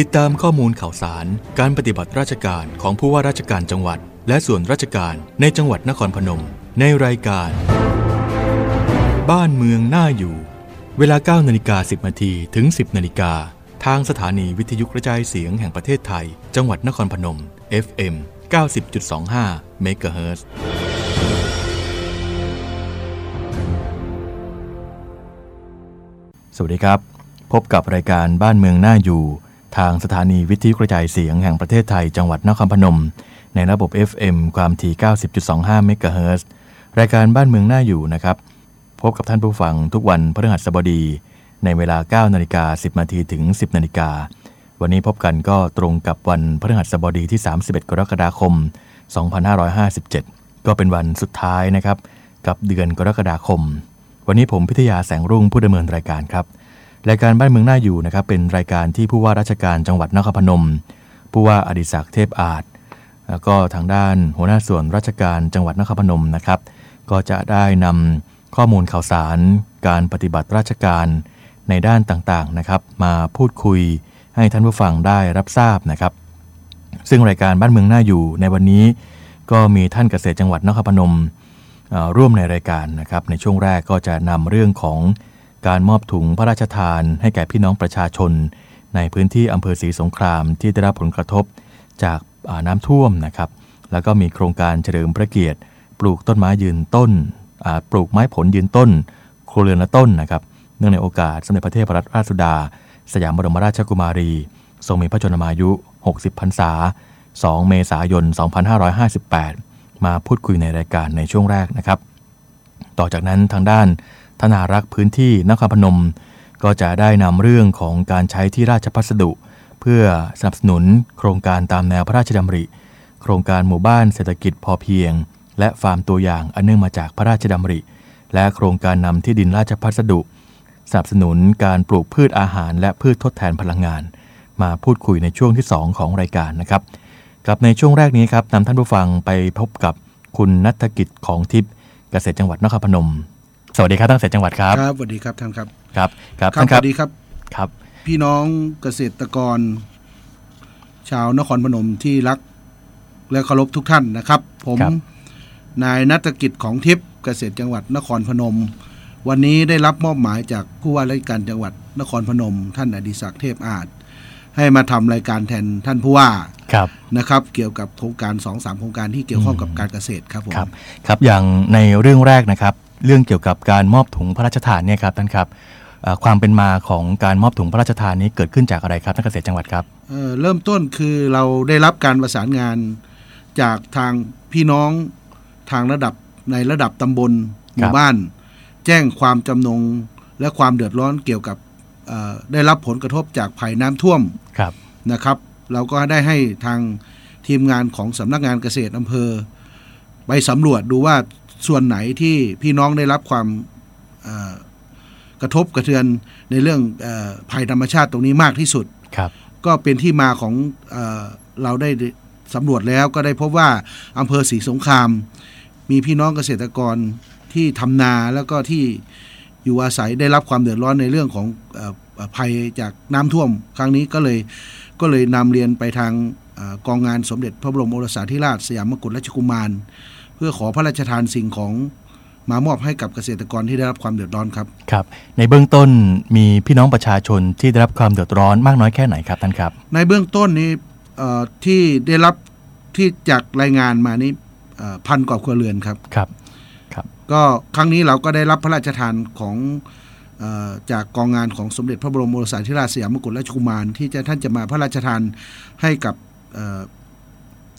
ติดตามข้อมูลข่าวสาร การปฏิบัติราชการของผู้ว่าราชการจังหวัด และส่วนราชการในจังหวัดนครพนม ในรายการ บ้านเมืองน่าอยู่ เวลา9นาฬิกา10นาทีถึง 10นาฬิกาทางสถานีวิทยุกระจายเสียงแห่งประเทศไทย จังหวัดนครพนม FM 90.25เมกะเฮิรตซ์สวัสดีครับ พบกับรายการบ้านเมืองน่าอยู่ ทางสถานีวิทยุกระจายเสียงแห่งประเทศไทยจังหวัดนครพนม ในระบบ FM ความถี่ 90.25 เมกะเฮิรตซ์รายการบ้านเมืองน่าอยู่นะครับ พบกับท่านผู้ฟังทุกวันพฤหัสบดี ในเวลา 9 นาฬิกา 10 นาทีถึง 10 นาฬิกา วันนี้พบกันก็ตรงกับวันพฤหัสบดีที่ 31 กรกฎาคม 2557 ก็เป็นวันสุดท้ายนะครับ กับเดือนกรกฎาคม วันนี้ผมพิทยาแสงรุ่งผู้ดำเนินรายการครับ รายการบ้านเมืองน่าอยู่นะครับเป็นรายการที่ผู้ว่าราชการจังหวัดนครพนม ผู้ว่าอดิศักดิ์เทพอาจแล้วก็ทางด้านหัวหน้าส่วนราชการจังหวัดนครพนมนะครับ ก็จะได้นำข้อมูลข่าวสาร การปฏิบัติราชการในด้านต่างๆนะครับ มาพูดคุยให้ท่านผู้ฟังได้รับทราบนะครับ ซึ่งรายการบ้านเมืองน่าอยู่ในวันนี้ ก็มีท่านเกษตรจังหวัดนครพนมร่วมในรายการนะครับ ในช่วงแรกก็จะนำเรื่องของ การมอบถุงพระราชทานให้แก่พี่น้องประชาชน ในพื้นที่อำเภอศรีสงครามที่ได้รับผลกระทบจากาน้ำท่วมนะครับ แล้วก็มีโครงการเฉลิมพระเกียรติ ปลูกต้นไม้ยืนต้น ปลูกไม้ผลยืนต้นครัวเรือนละต้นนะครับ เนื่องในโอกาสสมเด็จพระเทพรัตนราชสุดา สยามบรมราชกุมารี ทรงมีพระชนมายุ 60 พรรษา 2 เมษายน 2558 มาพูดคุยในรายการในช่วงแรกนะครับ ต่อจากนั้นทางด้าน ธนารักษ์พื้นที่นครพนม ก็จะได้นำเรื่องของการใช้ที่ราชพัสดุ เพื่อสนับสนุนโครงการตามแนวพระราชดำริ โครงการหมู่บ้านเศรษฐกิจพอเพียง และฟาร์มตัวอย่างอันเนื่องมาจากพระราชดำริ และโครงการนำที่ดินราชพัสดุสนับสนุนการปลูกพืชอาหาร และพืชทดแทนพลังงาน มาพูดคุยในช่วงที่ 2 ของรายการนะครับกับในช่วงแรกนี้ครับนำท่านผู้ฟังไปพบกับคุณนัฐกิจของทิพย์เกษตรจังหวัดนครพนม สวัสดีครับท่านเกษตรจังหวัดครับครับสวัสดีครับท่านครับครับครับครับท่านสครับวัสดีครับครับ พี่น้องเกษตรกร ชาวนครพนมที่รักและเคารพทุกท่านนะครับ ผมครับนายนัฐกิจของทิพย์เกษตรจังหวัดนครพนม วันนี้ได้รับมอบหมายจากผู้ว่าราชการจังหวัดนครพนม ท่านอดิศักดิ์เทพอาจ ให้มาทำรายการแทนท่านผู้ว่าครับนะครับ เกี่ยวกับโครงการ2อสามโครงการที่เกี่ยวข้องกับการเกษตรครับผมครับครับอย่างในเรื่องแรกนะครับ เรื่องเกี่ยวกับการมอบถุงพระราชทานเนี่ยครับท่านครับเอ่อความเป็นมาของการมอบถุงพระราชทานนี้เกิดขึ้นจากอะไรครับท่านเกษตรจังหวัดครับเอ่อเริ่มต้นคือเราได้รับการประสานงานจากทางพี่น้องทางระดับในระดับตำบลหครัมู่บบ้าน แจ้งความจำนงและความเดือดร้อนเกี่ยวกับเอ่อได้รับผลกระทบจากภัยน้ำท่วมครับนะครับ เราก็ได้ให้ทางทีมงานของสำนักงานเกษตรอำเภอ ไปสำรวจดูว่า ส่วนไหนที่พี่น้องได้รับความเอ่อกระทบกระเทือนในเรื่องเออภัยธรรมชาติตรงนี้มากที่สุดครับ ก็เป็นที่มาของเออเราได้สำรวจแล้วก็ได้พบว่าอำเภอศรีสงคราม มีพี่น้องเกษตรกรที่ทำนาแล้วก็ที่อยู่อาศัยได้รับความเดือดร้อนในเรื่องของเออเอ่อภัยจากน้ำท่วม ครั้งนี้ก็เลยก็เลยนำเรียนไปทางเออกองงานสมเด็จพระบรมโอรสาธิราชสยามกุฎราชกุมาร เพื่อขอพระราชทานสิ่งของมามอบให้กับเกษตรกรที่ได้รับความเดือดร้อนครับครับ ในเบื้องต้นมีพี่น้องประชาชนที่ได้รับความเดือดร้อนมากน้อยแค่ไหนครับท่านครับ ในเบื้องต้นนี้เอ่อที่ได้รับที่จากรายงานมานี้เอ่อพันกว่าครัวเรือนครับครับ ก็ครั้งนี้เราก็ได้รับพระราชทานของเออจากกองงานของสมเด็จพระบรมโอรสาธิราชสยามกุฎราชกุมาร ที่จะท่านจะมาพระราชทานให้กับเอ่อ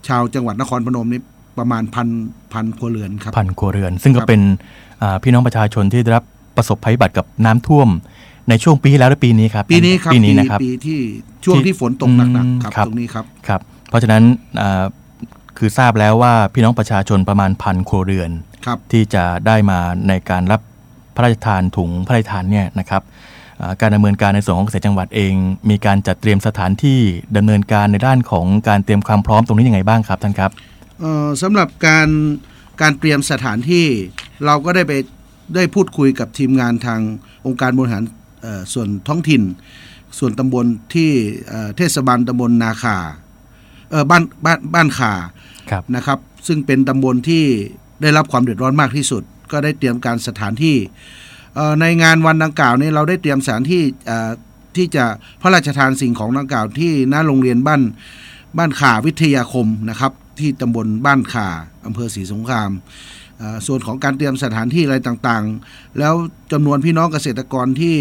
ชาวจังหวัดนครพนมนี้ ประมาณพันพันครัวเรือนครับพันครัวเรือน ซึ่งก็ครับเป็นอ่าพี่น้องประชาชนที่ได้รับประสบภัยพิบัติกับน้ำท่วม ในช่วงปีที่แล้วและปีนี้ครับปีนี้ครับปีนี้นะครับปีที่ช่วงที่ที่ฝนตกหนักๆครับครับตรงนี้ครับครับ เพราะฉะนั้นอ่าคือทราบแล้วว่าพี่น้องประชาชนประมาณพันครัวเรือนครับที่จะได้มาในการรับพระราชทานถุงพระราชทานเนี่ยนะครับอ่าการดำเนินการในส่วนของเกษตรจังหวัดเอง มีการจัดเตรียมสถานที่ดำเนินการในด้านของการเตรียมความพร้อมตรงนี้ยังไงบ้างครับท่านครับเอ่อ สำหรับการการเตรียมสถานที่เราก็ได้ไปได้พูดคุยกับทีมงานทางองค์การบริหารเอ่อส่วนท้องถิ่น ส่วนตำบลที่เอ่อเทศบาลตำบลนาคาเออบ้านบ้านบ้านขาครับนะครับ ซึ่งเป็นตำบลที่ได้รับความเดือดร้อนมากที่สุด ก็ได้เตรียมการสถานที่เอ่อในงานวันดังกล่าวนี้เราได้เตรียมสถานที่เอ่อที่จะพระราชทานสิ่งของดังกล่าวที่หน้าโรงเรียนบ้านบ้านขาวิทยาคมนะครับ ที่ตำบลบ้านขาอำเภอศรีสงครามเอ่อส่วนของการเตรียมสถานที่อะไรต่างๆ แล้วจำนวนพี่น้องเกษตรกรที่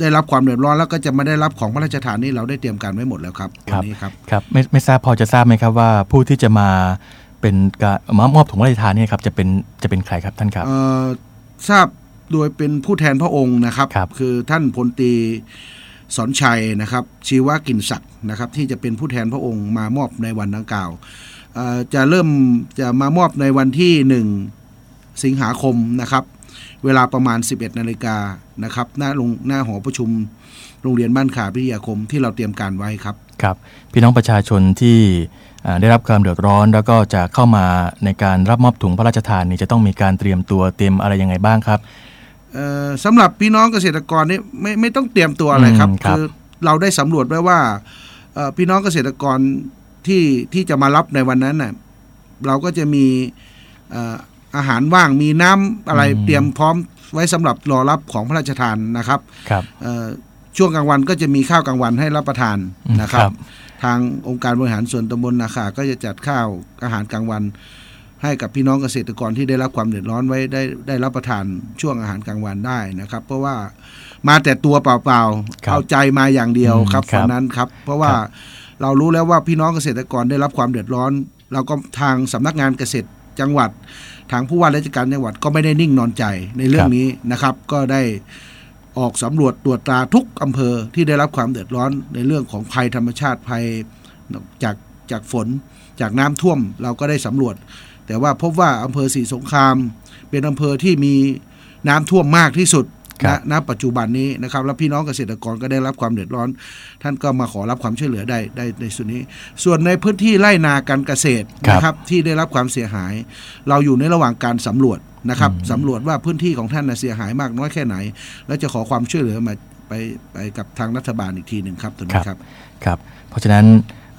ได้รับความเดือดร้อนแล้วก็จะมาได้รับของพระราชทานนี้เราได้เตรียมการไว้หมดแล้วครับครัวับนนี้ครับครับไม่ไม่ทราบพอจะทราบไหมครับว่าผู้ที่จะมาเป็นการมามอบถุงพระราชทานเนี่ยครับจะเป็นจะเป็นใครครับท่านครับเอ่อทราบโดยเป็นผู้แทนพระองค์นะครับครับอท่านพลตรีสอนชัยนะครับ ชีวกินศักดิ์นะครับ ที่จะเป็นผู้แทนพระองค์มามอบในวันดังกล่าวเอ่อ จะเริ่มจะมามอบในวันที่หนึ่งสิงหาคมนะครับ เวลาประมาณ 11นาฬิกานะครับหน้าโรงหน้าหอประชุมโรงเรียนบ้านขาพิทยาคมที่เราเตรียมการไว้ครับครับ พี่น้องประชาชนที่อ่าได้รับความเดือดร้อน แล้วก็จะเข้ามาในการรับมอบถุงพระราชทานนี่จะต้องมีการเตรียมตัวเตรียมอะไรยังไงบ้างครับเอ่อสำหรับพี่น้องเกษตรกรนี่ไม่ไม่ต้องเตรียมตัวอะไรครับอืมครับคือเราได้สำรวจไว้ว่าเอ่อพี่น้องเกษตรกร ที่ที่จะมารับในวันนั้นน่ะเราก็จะมีเอ่ออาหารว่างมีน้ำอะไรเตรียมพร้อมไว้สำหรับรอรับของพระราชทานนะครับครับเอ่อช่วงกลางวันก็จะมีข้าวกลางวันให้รับประทานอืมนะครับครับ ทางองค์การบริหารส่วนตำบลนาขาก็จะจัดข้าวอาหารกลางวัน ให้กับพี่น้องเกษตรกรที่ได้รับความเดือดร้อนไว้ได้ได้รับประทานช่วงอาหารกลางวันได้นะครับ เพราะว่ามาแต่ตัวเปล่าครับๆเอาใจมาอย่างเดียวอืมครับครับวันนั้นครับ เพราะว่าครับ เรารู้แล้วว่าพี่น้องเกษตรกรได้รับความเดือดร้อน เราก็ทางสำนักงานเกษตรจังหวัด ทางผู้ว่าราชการจังหวัดก็ไม่ได้นิ่งนอนใจในเรื่องนี้นะครับ ก็ได้ออกสำรวจตรวจตราทุกอำเภอที่ได้รับความเดือดร้อนในเรื่องของภัยธรรมชาติภัยจากจากฝนจากน้ำท่วมเราก็ได้สำรวจ แต่ว่าพบว่าอำเภอศรีสงคราม เป็นอำเภอที่มีน้ำท่วมมากที่สุด ณบณปัจจุบันนี้นะครับแล้วพี่น้องเกษตรกรก็ได้รับความเดือดร้อน ท่านก็มาขอรับความช่วยเหลือได้ได้ในส่วนนี้ ส่วนในพื้นที่ไร่นาการเกษตรครับนะครับที่ได้รับความเสียหาย เราอยู่ในระหว่างการสำรวจนะครับอืมสำรวจว่าพื้นที่ของท่านน่ะเสียหายมากน้อยแค่ไหน แล้วจะขอความช่วยเหลือมาไปไปกับทางรัฐบาลอีกทีหนึ่งครับตัวนี้ครับครับ เพราะฉะนั้น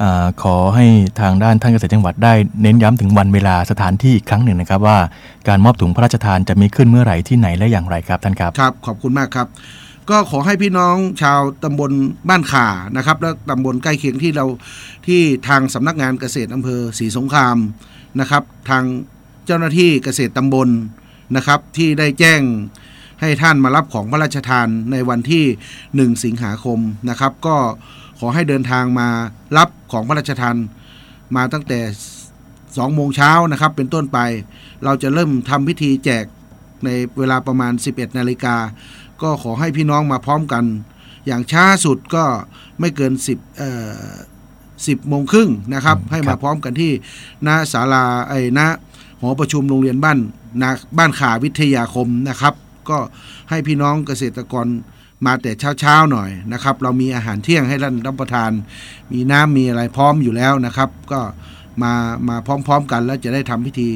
อขอให้ทางด้านท่านเกษตรจังหวัดได้เน้นย้ำถึงวันเวลาสถานที่อีกครั้งหนึ่งนะครับ ว่าการมอบถุงพระราชทานจะมีขึ้นเมื่อไหร่ที่ไหนและอย่างไรครับท่านครับครับ ขอบคุณมากครับ ก็ขอให้พี่น้องชาวตำบลบ้านข่านะครับ และตำบลใกล้เคียงที่เราที่ทางสำนักงานเกษตรอำเภอศรีสงครามนะครับ ทางเจ้าหน้าที่เกษตรตำบลนะครับ ที่ได้แจ้งให้ท่านมารับของพระราชทานในวันที่ 1 สิงหาคมนะครับ ก็ ขอให้เดินทางมารับของพระราชทานมาตั้งแต่2โมงเช้านะครับเป็นต้นไป เราจะเริ่มทำพิธีแจกในเวลาประมาณ 11นาฬิกาก็ขอให้พี่น้องมาพร้อมกัน อย่างช้าสุดก็ไม่เกิน 10เอ่อ10โมงครึ่งนะครับอืมให้ครัมาบพร้อมกันที่หน้าศาลาไอ้ณหอประชุมโรงเรียนบ้านนาบ้านขาวิทยาคมนะครับ ก็ให้พี่น้องเกษตรกร มาแต่เช้าๆหน่อยนะครับ เรามีอาหารเที่ยงให้ท่านรับประทาน มีน้ำมีอะไรพร้อมอยู่แล้วนะครับ ก็มามาพร้อมๆกันแล้วจะได้ทำพิธี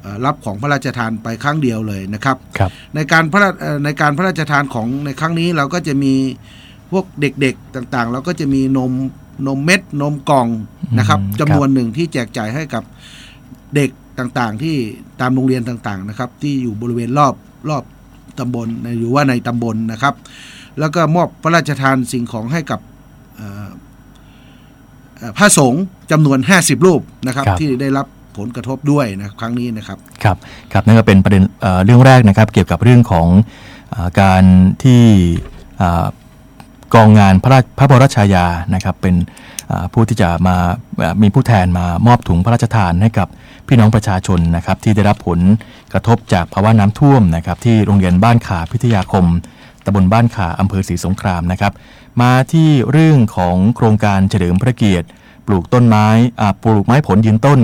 เอ่อรับของพระราชทานไปครั้งเดียวเลยนะครับครับในการพระราเอ่อในการพระราชทานของในครั้งนี้เราก็จะมีพวกเด็กๆต่างๆ เราก็จะมีนมนมเม็ดนมกล่องนะครับอืมจำนวนหนึ่งที่แจกจ่ายให้กับเด็กต่างๆ ที่ตามโรงเรียนต่างๆนะครับ ที่อยู่บริเวณรอบรอบ ตำบลในหรือว่าในตำบลนะครับ แล้วก็มอบพระราชทานสิ่งของให้กับเอ่อเอ่อพระสงฆ์จำนวน 50 รูปนะครับครับที่ได้รับผลกระทบด้วยนะครั้งนี้นะครับครับครับนั่นก็เป็นประเด็นเอ่อเรื่องแรกนะครับ เกี่ยวกับเรื่องของอาการที่อ่ากองงานพระราชพระบรมราชชายานะครับ เป็นอ่าผู้ที่จะมาเอ่อมีผู้แทนมามอบถุงพระราชทานให้กับพี่น้องประชาชนนะครับ ที่ได้รับผล กระทบจากภาวะน้ำท่วมนะครับที่โรงเรียนบ้านขาพิทยาคมตำบลบ้านขาอำเภอศรีสงครามนะครับ มาที่เรื่องของโครงการเฉลิมพระเกียรติ ปลูกต้นไม้อ่าปลูกไม้ผลยืนต้น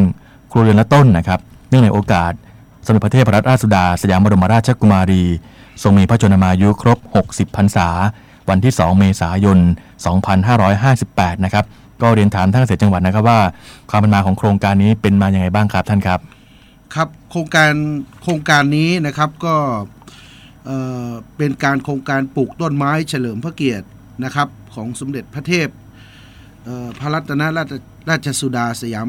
ครัวเรือนละต้นนะครับเนื่องในโอกาสสมเด็จพระเทพรัตนราชสุดา สยามบรมราชกุมารี ทรงมีพระชนมายุครบ 60 พรรษา วันที่ 2 เมษายน 2558 นะครับ ก็เรียนถามท่านเกษตรจังหวัดนะครับว่า ความเป็นมาของโครงการนี้เป็นมาอย่างไงบ้างครับท่านครับ ครับโครงการโครงการนี้นะครับก็เเป็นการโครงการปลูกต้นไม้เฉลิมพระเกียรตินะครับของสมเด็จพระเทพเพระรัตนราชราชสุดาสยาม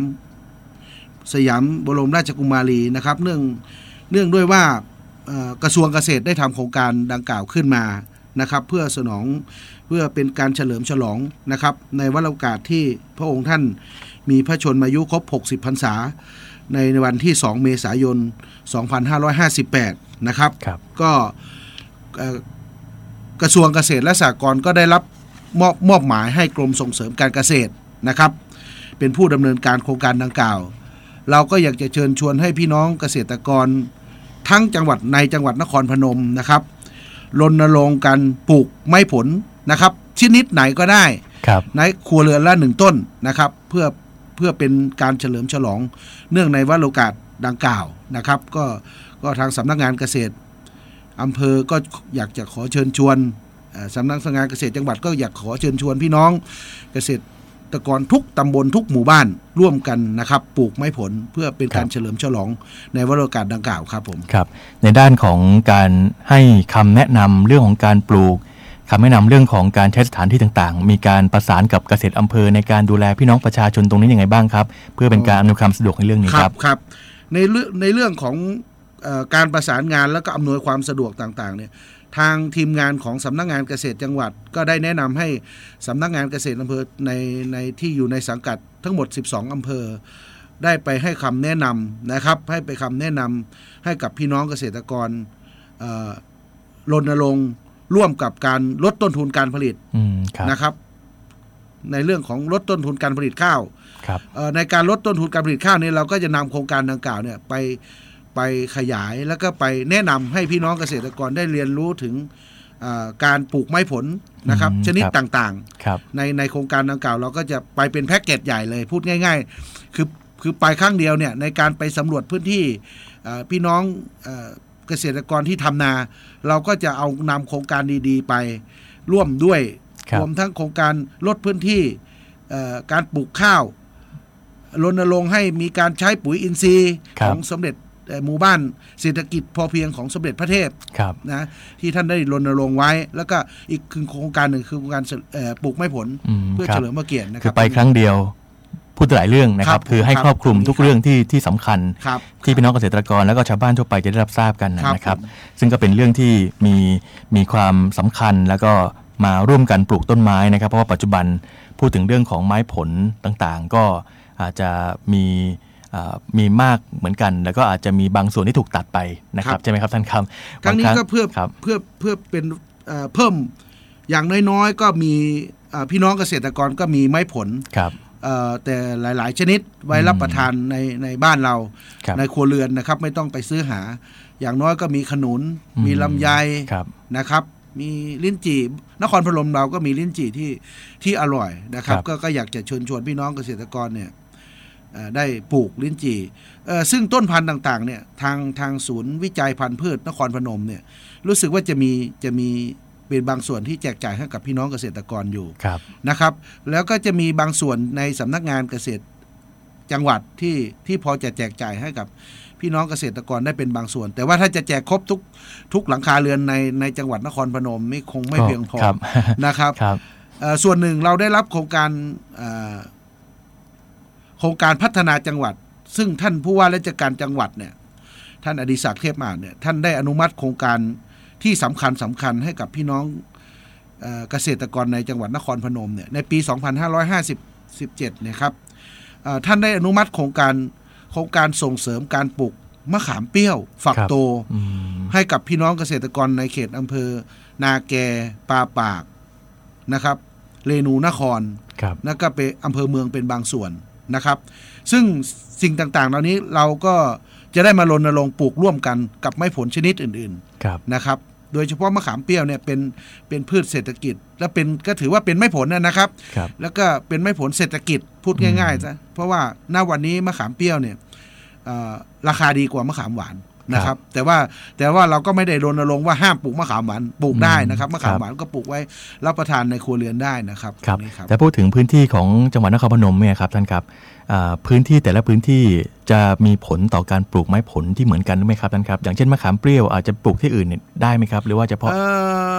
สยามบรมราชกุมารีนะครับ เนื่องเนื่องด้วยว่ากระทรวงเกษตรได้ทำโครงการดังกล่าวขึ้นมานะครับ เพื่อสนองเพื่อเป็นการเฉลิมฉลองนะครับ ในวันโอกาสที่พระองค์ท่านมีพระชนมายุครบ 60 พรรษา ในวันที่ 2 เมษายน 2558 นะครับครับก็เอ่อกระทรวงเกษตรและสหกรณ์ก็ได้รับมอบมอบหมายให้กรมส่งเสริมการเกษตรนะครับ เป็นผู้ดำเนินการโครงการดังกล่าว เราก็อยากจะเชิญชวนให้พี่น้องเกษตรกร ทั้งจังหวัดในจังหวัดนครพนมนะครับรณรงค์การปลูกไม้ผลนะครับชนิดไหนก็ได้ครับในครัวเรือนละหนึ่งต้นนะครับ เพื่อ เพื่อเป็นการเฉลิมฉลอง เนื่องในวันโอกาสดังกล่าวนะครับ ก็ก็ทางสำนักงานเกษตรอำเภอก็อยากจะขอเชิญชวนสำนักงานเกษตรจังหวัดก็อยากขอเชิญชวนพี่น้อง เกษตรตะกรทุกตำบลทุกหมู่บ้านร่วมกันนะครับปลูกไม้ผลเพื่อเป็นการเฉลิมฉลองในวันโอกาสดังกล่าวครับผมครับ ในด้านของการให้คำแนะนำเรื่องของการปลูก คำแนะนำเรื่องของการใช้สถานที่ต่างๆ มีการประสานกับเกษตรอำเภอในการดูแลพี่น้องประชาชนตรงนี้ยังไงบ้างครับ เพื่อเป็นการอำนวยความสะดวกในเรื่องนี้ครับครับในเรื่องในเรื่องของอการประสานงานแล้วก็อำนวยความสะดวกต่างๆเนี่ยทางทีมงานของสำนักงานเกษตรจังหวัด ก็ได้แนะนำให้สำนักงานเกษตรอำเภอในในที่อยู่ในสังกัดทั้งหมด 12อำเภอ ได้ไปให้คำแนะนำนะครับ ให้ไปคำแนะนำให้กับพี่น้องเกษตรกรรณรงค์ ร่วมกับการลดต้นทุนการผลิตอืมครับนะครับ ในเรื่องของลดต้นทุนการผลิตข้าวครับเอ่อในการลดต้นทุนการผลิตข้าวเนี่ยเราก็จะนำโครงการดังกล่าวเนี่ยไปไปขยายแล้วก็ไปแนะนำให้พี่น้องเกษตรกรได้เรียนรู้ถึงเอ่อการปลูกไม้ผลนะครับอืมชนิดครับต่างครับๆในในโครงการดังกล่าว เราก็จะไปเป็นแพ็กเกจใหญ่เลยพูดง่าย ๆ คือคือไปครั้งเดียวเนี่ยในการไปสำรวจพื้นที่เอ่อพี่น้อง เอ่อเกษตรกรที่ทำนา เราก็จะเอานำโครงการดีๆ ไป ร่วมด้วยครับรวมทั้งโครงการลดพื้นที่เอ่อการปลูกข้าวรณรงค์ให้มีการใช้ปุ๋ยอินทรีย์ครัขบองสมเด็จเอ่อหมู่บ้านเศรษฐกิจพอเพียงของสมเด็จพระเทพครับนะที่ท่านได้รณรงค์ไว้ แล้วก็อีกคือโครงการหนึ่งคือโครงการเอ่อปลูกไม้ผลอืมเพื่อครัเฉบลิมพระเกียรตินะคคืรัอบไปครั้งเดียว พูดหลายเรื่องนะคครัรับบคือให้ครับครอบคลุมทุกครับเรื่องที่ที่สำคัญครับที่พี่น้องเกษตรกรแล้วก็ชาวบ้านทั่วไปจะได้รับทราบกันนะครับนะครับผมซึ่งก็เป็นเรื่องที่มีมีความสำคัญแล้วก็มาร่วมกันปลูกต้นไม้นะครับ เพราะว่าปัจจุบันพูดถึงเรื่องของไม้ผลต่างๆ ก็อาจจะมีอ่ามีมากเหมือนกัน แล้วก็อาจจะมีบางส่วนที่ถูกตัดไปนะครับใช่ไหมครับท่านครับครั้งนี้บาก็เพื่อครับ เพื่อเพื่อเป็นเอ่อเพิ่มอย่างน้อยๆ ก็มีเอ่อพี่น้องเกษตรกรก็มีไม้ผล ครับเอ่อ แต่หลาย ๆ ชนิดไว้รับประทานในในบ้านเราครับในครัวเรือนนะครับ ไม่ต้องไปซื้อหา อย่างน้อยก็มีขนุนอืมมีลำไยครับนะครับ มีลิ้นจี่นครพนมเราก็มีลิ้นจี่ที่ที่อร่อยนะครับครับก็ก็อยากจะเชิญชวนพี่น้องเกษตรกรเนี่ยเอ่อได้ปลูกลิ้นจี่เอ่อซึ่งต้นพันธุ์ต่างๆเนี่ยทางทางศูนย์วิจัยพันธุ์พืชนครพนมเนี่ยรู้สึกว่าจะมีจะมี เป็นบางส่วนที่แจกจ่ายให้กับพี่น้องเกษตรกรอยู่ครับนะครับ แล้วก็จะมีบางส่วนในสำนักงานเกษตรจังหวัดที่ที่พอจะแจกจ่ายให้กับพี่น้องเกษตรกรได้เป็นบางส่วน แต่ว่าถ้าจะแจกครบทุกทุกหลังคาเรือนในในจังหวัดนครพนมไม่คงไม่ก็เพียงพอครับนะครับครับเอ่อส่วนหนึ่งเราได้รับโครงการเอ่อโครงการพัฒนาจังหวัด ซึ่งท่านผู้ว่าราชการจังหวัดเนี่ยท่านอดิศักดิ์เทพมาศเนี่ยท่านได้อนุมัติโครงการ ที่สำคัญสำคัญให้กับพี่น้องเอ่อเกษตรกรในจังหวัดนครพนมเนี่ยในปี 2557เนี่ยครับเอ่อท่านได้อนุมัติโครงการโครงการส่งเสริมการปลูกมะขามเปรี้ยว ฝักครับโตอืมให้กับพี่น้องเกษตรกรในเขตอำเภอ นาแกปาปากนะครับ เรนูนครครับแล้วก็ไปอำเภอเมืองเป็นบางส่วนนะครับ ซึ่งสิ่งต่างๆ เหล่านี้เราก็จะได้มารณรงค์ปลูกร่วมกันกับไม้ผลชนิดอื่นครับๆนะครับ โดยเฉพาะมะขามเปรี้ยวเนี่ยเป็นเป็นพืชเศรษฐกิจ และเป็นก็ถือว่าเป็นไม้ผลนะนะครับครับ แล้วก็เป็นไม้ผลเศรษฐกิจพูดง่ายๆซะเพราะว่าณวันนี้มะขามเปรี้ยวเนี่ยเอ่อราคาดีกว่ามะขามหวาน นะครับ แต่ว่าแต่ว่าเราก็ไม่ได้รณรงค์ว่าห้ามปลูกมะขามหวานปลูกได้นะครับมะขามครับหวานก็ปลูกไว้รับประทานในครัวเรือนได้นะครับครับตงนี้ครับแต่พูดถึงพื้นที่ของจังหวัดนครพนมเนี่ยครับท่านครับอ่าพื้นที่แต่ละพื้นที่จะมีผลต่อการปลูกไม้ผลที่เหมือนกันหรือไม่ครับท่านครับ อย่างเช่นมะขามเปรี้ยวอาจจะปลูกที่อื่นเนี่ยได้ไหมครับ หรือว่าเฉพาะเอ่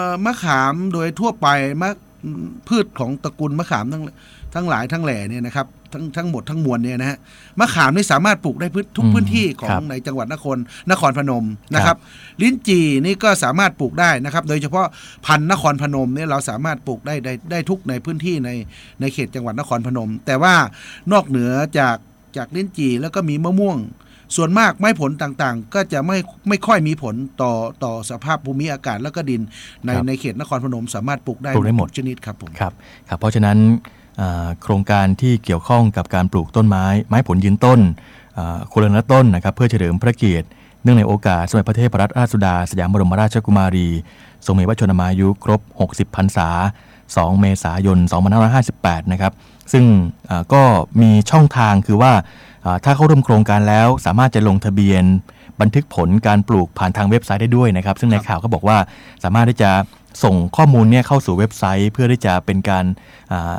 อมะขามโดยทั่วไปมะพืชของตระกูลมะขามทั้ง ทั้งหลายทั้งแหล่เนี่ยนะครับทั้งทั้งหมดทั้งมวลเนี่ยนะฮะมะขามนี่สามารถปลูกได้พื้นทุกอืมพื้นที่ขอครังบในจังหวัดนครนครพนมนะครับ ลิ้นจี่นี่ก็สามารถปลูกได้นะครับ โดยเฉพาะพันธุ์นครพนมเนี่ยเราสามารถปลูกได้ได้ได้ทุกในพื้นที่ในในเขตจังหวัดนครพนม แต่ว่านอกเหนือจากจากลิ้นจี่แล้วก็มีมะม่วงส่วนมากไม้ผลต่างๆ ก็จะไม่ไม่ค่อยมีผลต่อต่อสภาพภูมิอากาศแล้วก็ดิน ในครับในเขตนครพนมสามารถปลูกได้ปลูกได้หมดทุชนิดครับผมครับครับ เพราะฉะนั้นอ่า โครงการที่เกี่ยวข้องกับการปลูกต้นไม้ ไม้ผลยืนต้นอ่าคนละต้นนะครับเพื่อเฉลิมพระเกียรติเนื่องในโอกาสสมเด็จพระเทพรัตนราชสุดา สยามบรมราชกุมารีทรงมีพระชนมายุครบ 60พรรษา 2 เมษายน 2558 นะครับ ซึ่งอ่าก็มีช่องทางคือว่าอ่าถ้าเข้าร่วมโครงการแล้วสามารถจะลงทะเบียนบันทึกผลการปลูกผ่านทางเว็บไซต์ได้ด้วยนะครับ ซึ่งในครับข่าวก็บอกว่าสามารถที่จะส่งข้อมูลเนี่ยเข้าสู่เว็บไซต์ เพื่อที่จะเป็นการอา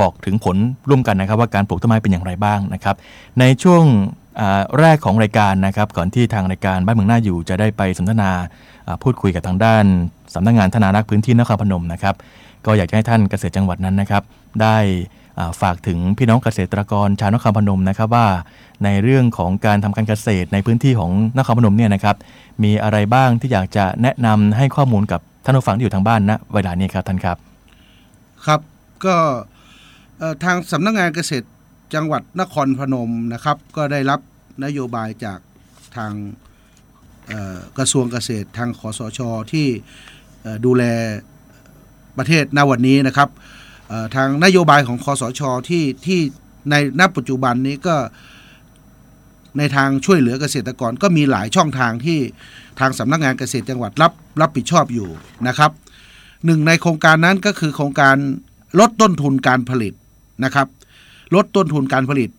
บอกถึงผลร่วมกันนะครับว่าการปลูกต้นไม้เป็นอย่างไรบ้างนะครับ ในช่วงแรกของรายการนะครับ ก่อนที่ทางรายการบ้านเมืองหน่าอยู่จะได้ไปสนทนาพูดคุยกับทางด้านสำนักงานธนารักษ์พื้นที่นครพนมนะครับ ก็อยากจะให้ท่านเกษตรจังหวัดนั้นนะครับ ได้ฝากถึงพี่น้องเกษตรกรชาวนครพนมนะครับว่า ในเรื่องของการทำการเกษตรในพื้นที่ของนครพนมเนี่ยนะครับ มีอะไรบ้างที่อยากจะแนะนำให้ข้อมูลกับท่านผู้ฟังที่อยู่ทางบ้านณเวลานี้ครับท่านครับ ครับก็ ทางสำนักงานเกษตรจังหวัดนครพนมนะครับ ก็ได้รับนโยบายจากทางกระทรวงเกษตรทางคอสชที่ดูแลประเทศณวันนี้นะครับทางนโยบายของคอสชที่ที่ในณปัจจุบันนี้ก็ในทางช่วยเหลือเกษตรกรก็มีหลายช่องทางที่ทางสำนักงานเกษตรจังหวัดรับรับผิดชอบอยู่นะครับหนึ่งในโครงการนั้นก็คือโครงการลดต้นทุนการผลิต นะครับ ลดต้นทุนการผลิต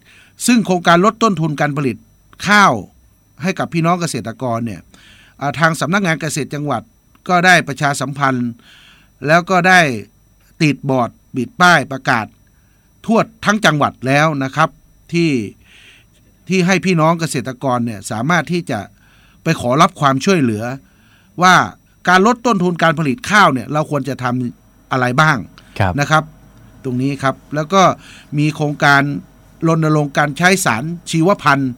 ซึ่งโครงการลดต้นทุนการผลิตข้าวให้กับพี่น้องเกษตรกรเนี่ยอ่าทางสำนักงานเกษตรจังหวัดก็ได้ประชาสัมพันธ์ แล้วก็ได้ติดบอร์ดบิดป้ายประกาศ ทั่วทั้งจังหวัดแล้วนะครับที่ที่ให้พี่น้องเกษตรกรเนี่ยสามารถที่จะไปขอรับความช่วยเหลือ ว่าการลดต้นทุนการผลิตข้าวเนี่ยเราควรจะทำอะไรบ้างครับนะครับ ตรงนี้ครับ แล้วก็มีโครงการรณรงค์การใช้สารชีวพันธุ์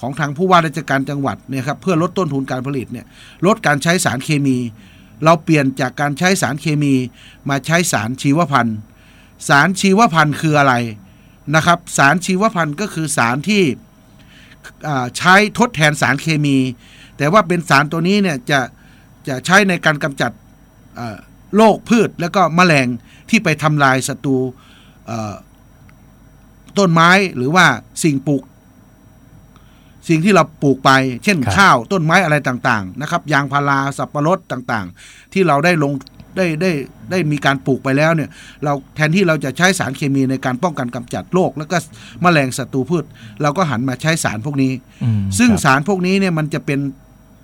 ของทางผู้ว่าราชการจังหวัดเนี่ยครับเพื่อลดต้นทุนการผลิตเนี่ยลดการใช้สารเคมี เราเปลี่ยนจากการใช้สารเคมี มาใช้สารชีวพันธุ์ สารชีวพันธุ์คืออะไรนะครับ สารชีวพันธุ์ก็คือสารที่ใช้ทดแทนสารเคมี แต่ว่าเป็นสารตัวนี้เนี่ยจะจะใช้ในการกำจัดโรคพืชแล้วก็แมลง ที่ไปทำลายศัตรูเอ่อต้นไม้หรือว่าสิ่งปลูก สิ่งที่เราปลูกไป เช่นครับข้าวต้นไม้อะไรต่าง ๆ นะครับ ยางพาราสับปะรดต่างๆ ที่เราได้ลงได้ได้ได้มีการปลูกไปแล้วเนี่ย เราแทนที่เราจะใช้สารเคมีในการป้องกันกำจัดโรคแล้วก็แมลงศัตรูพืช เราก็หันมาใช้สารพวกนี้อืมซึ่งครับสารพวกนี้เนี่ยมันจะเป็น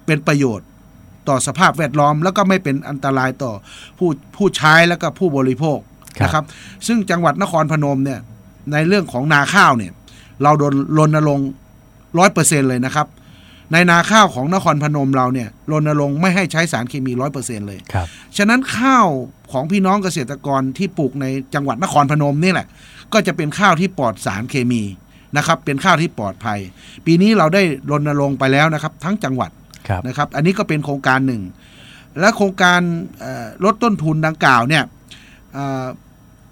เป็นประโยชน์ ต่อสภาพแวดล้อม แล้วก็ไม่เป็นอันตรายต่อผู้ผู้ใช้แล้วก็ผู้บริโภคครับนะครับซึ่งจังหวัดนครพนมเนี่ยในเรื่องของนาข้าวเนี่ยเราโดนรณรงค์ร้อยเปอร์เซ็นเลยนะครับ ในนาข้าวของนครพนมเราเนี่ยรณรงค์ไม่ให้ใช้สารเคมีร้อยเปอร์เซ็นเลยครับฉะนั้นข้าวของพี่น้องเกษตรกรที่ปลูกในจังหวัดนครพนมนี่แหละ ก็จะเป็นข้าวที่ปลอดสารเคมีนะครับ เป็นข้าวที่ปลอดภัย ปีนี้เราได้รณรงค์ไปแล้วนะครับ ทั้งจังหวัดครับ นะครับ อันนี้ก็เป็นโครงการหนึ่ง และโครงการเอ่อลดต้นทุนดังกล่าวเนี่ยเอ่อ